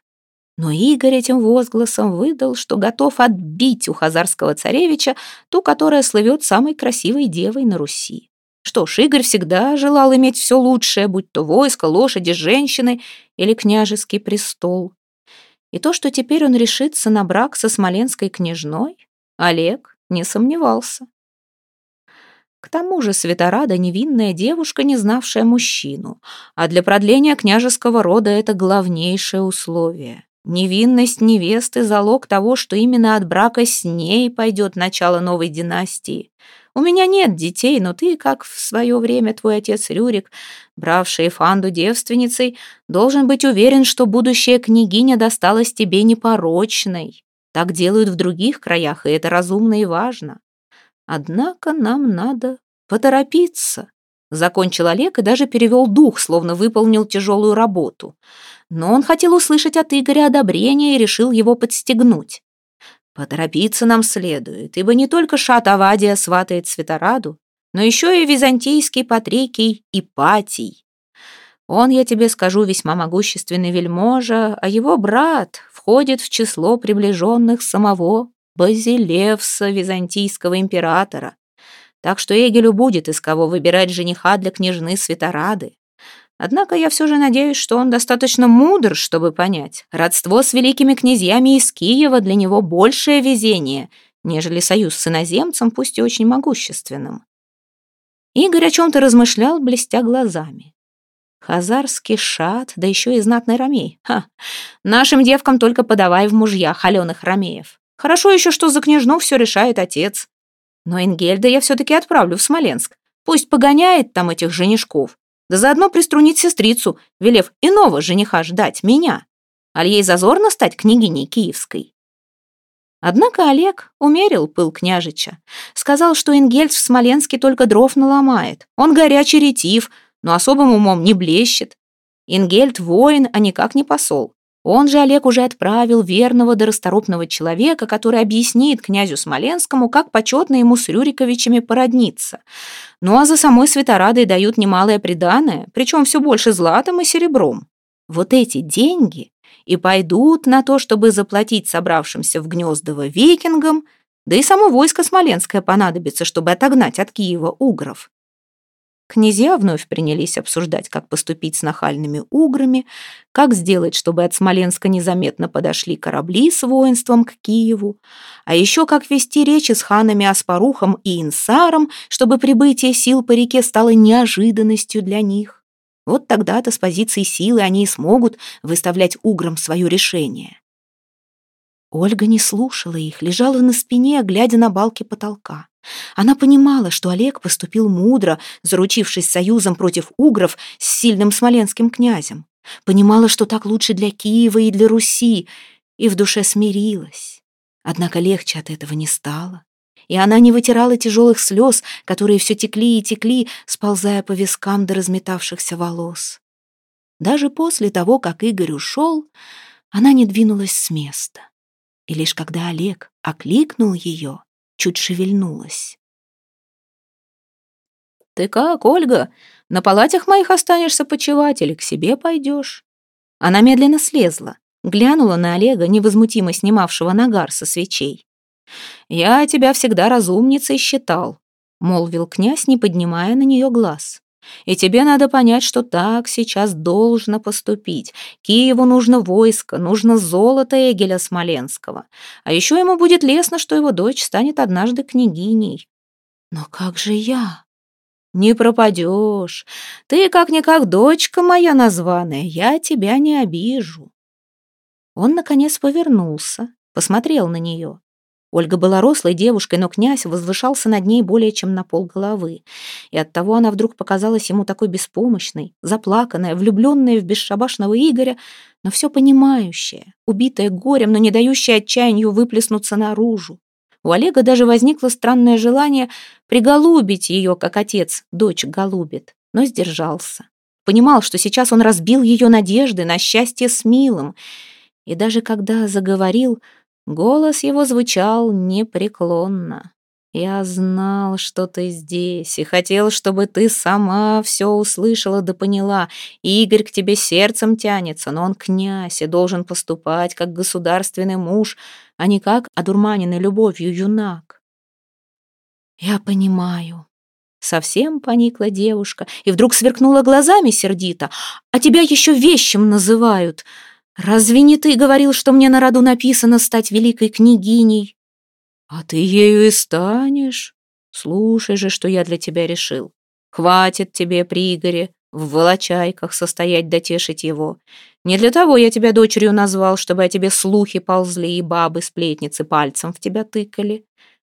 Но Игорь этим возгласом выдал, что готов отбить у хазарского царевича ту, которая слывет самой красивой девой на Руси. Что ж, Игорь всегда желал иметь все лучшее, будь то войско, лошади, женщины или княжеский престол. И то, что теперь он решится на брак со смоленской княжной, Олег не сомневался. К тому же Светорада — невинная девушка, не знавшая мужчину, а для продления княжеского рода это главнейшее условие. Невинность невесты — залог того, что именно от брака с ней пойдет начало новой династии — у меня нет детей, но ты, как в свое время твой отец Рюрик, бравший Фанду девственницей, должен быть уверен, что будущая княгиня досталась тебе непорочной. Так делают в других краях, и это разумно и важно. Однако нам надо поторопиться. Закончил Олег и даже перевел дух, словно выполнил тяжелую работу. Но он хотел услышать от Игоря одобрение и решил его подстегнуть. Поторопиться нам следует, ибо не только шат Авадия сватает Светораду, но еще и византийский патрикий Ипатий. Он, я тебе скажу, весьма могущественный вельможа, а его брат входит в число приближенных самого Базилевса, византийского императора. Так что Эгелю будет из кого выбирать жениха для княжны Светорады. Однако я все же надеюсь, что он достаточно мудр, чтобы понять. Родство с великими князьями из Киева для него большее везение, нежели союз с иноземцем, пусть и очень могущественным. Игорь о чем-то размышлял, блестя глазами. Хазарский шат, да еще и знатный ромей. Ха! Нашим девкам только подавай в мужья холеных ромеев. Хорошо еще, что за княжну все решает отец. Но Ингельда я все-таки отправлю в Смоленск. Пусть погоняет там этих женишков. Да заодно приструнить сестрицу, велев иного жениха ждать меня. Аль ей зазорно стать княгиней киевской. Однако Олег умерил пыл княжича. Сказал, что Ингельд в Смоленске только дров наломает. Он горячий ретив, но особым умом не блещет. Ингельд воин, а никак не посол. Он же, Олег, уже отправил верного да расторопного человека, который объяснит князю Смоленскому, как почетно ему с Рюриковичами породниться. Ну а за самой Светорадой дают немалое приданое, причем все больше златом и серебром. Вот эти деньги и пойдут на то, чтобы заплатить собравшимся в Гнездово викингам, да и само войско Смоленское понадобится, чтобы отогнать от Киева угров. Князья вновь принялись обсуждать, как поступить с нахальными уграми, как сделать, чтобы от Смоленска незаметно подошли корабли с воинством к Киеву, а еще как вести речи с ханами Аспарухом и Инсаром, чтобы прибытие сил по реке стало неожиданностью для них. Вот тогда-то с позиции силы они и смогут выставлять угром свое решение. Ольга не слушала их, лежала на спине, глядя на балки потолка. Она понимала, что Олег поступил мудро, заручившись союзом против угров с сильным смоленским князем. Понимала, что так лучше для Киева и для Руси, и в душе смирилась. Однако легче от этого не стало. И она не вытирала тяжелых слез, которые все текли и текли, сползая по вискам до разметавшихся волос. Даже после того, как Игорь ушел, она не двинулась с места. И лишь когда Олег окликнул ее, чуть шевельнулась. «Ты как, Ольга? На палатях моих останешься почевать или к себе пойдешь?» Она медленно слезла, глянула на Олега, невозмутимо снимавшего нагар со свечей. «Я тебя всегда разумницей считал», — молвил князь, не поднимая на нее глаз. И тебе надо понять, что так сейчас должно поступить. Киеву нужно войско, нужно золото Эгеля Смоленского. А еще ему будет лестно, что его дочь станет однажды княгиней. Но как же я? Не пропадешь. Ты как-никак дочка моя названная, я тебя не обижу. Он, наконец, повернулся, посмотрел на нее. Ольга была рослой девушкой, но князь возвышался над ней более чем на пол головы. И оттого она вдруг показалась ему такой беспомощной, заплаканная, влюбленная в бесшабашного Игоря, но все понимающая, убитая горем, но не дающая отчаянию выплеснуться наружу. У Олега даже возникло странное желание приголубить ее, как отец дочь голубит, но сдержался. Понимал, что сейчас он разбил ее надежды на счастье с милым. И даже когда заговорил, Голос его звучал непреклонно. «Я знал, что ты здесь, и хотел, чтобы ты сама все услышала да поняла. Игорь к тебе сердцем тянется, но он князь и должен поступать как государственный муж, а не как одурманенный любовью юнак». «Я понимаю», Совсем поникла девушка и вдруг сверкнула глазами сердито. «А тебя еще вещим называют. «Разве не ты говорил, что мне на роду написано стать великой княгиней?» «А ты ею и станешь. Слушай же, что я для тебя решил. Хватит тебе при Игоре в волочайках состоять дотешить его. Не для того я тебя дочерью назвал, чтобы о тебе слухи ползли и бабы-сплетницы пальцем в тебя тыкали.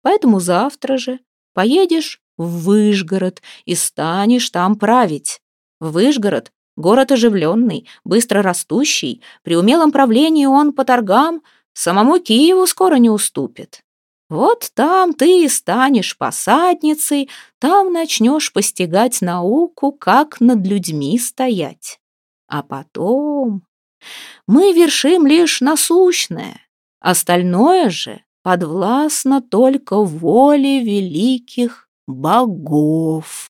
Поэтому завтра же поедешь в Выжгород и станешь там править. В Выжгород Город оживленный, быстро растущий, при умелом правлении он по торгам самому Киеву скоро не уступит. Вот там ты и станешь посадницей, там начнешь постигать науку, как над людьми стоять. А потом мы вершим лишь насущное, остальное же подвластно только воле великих богов.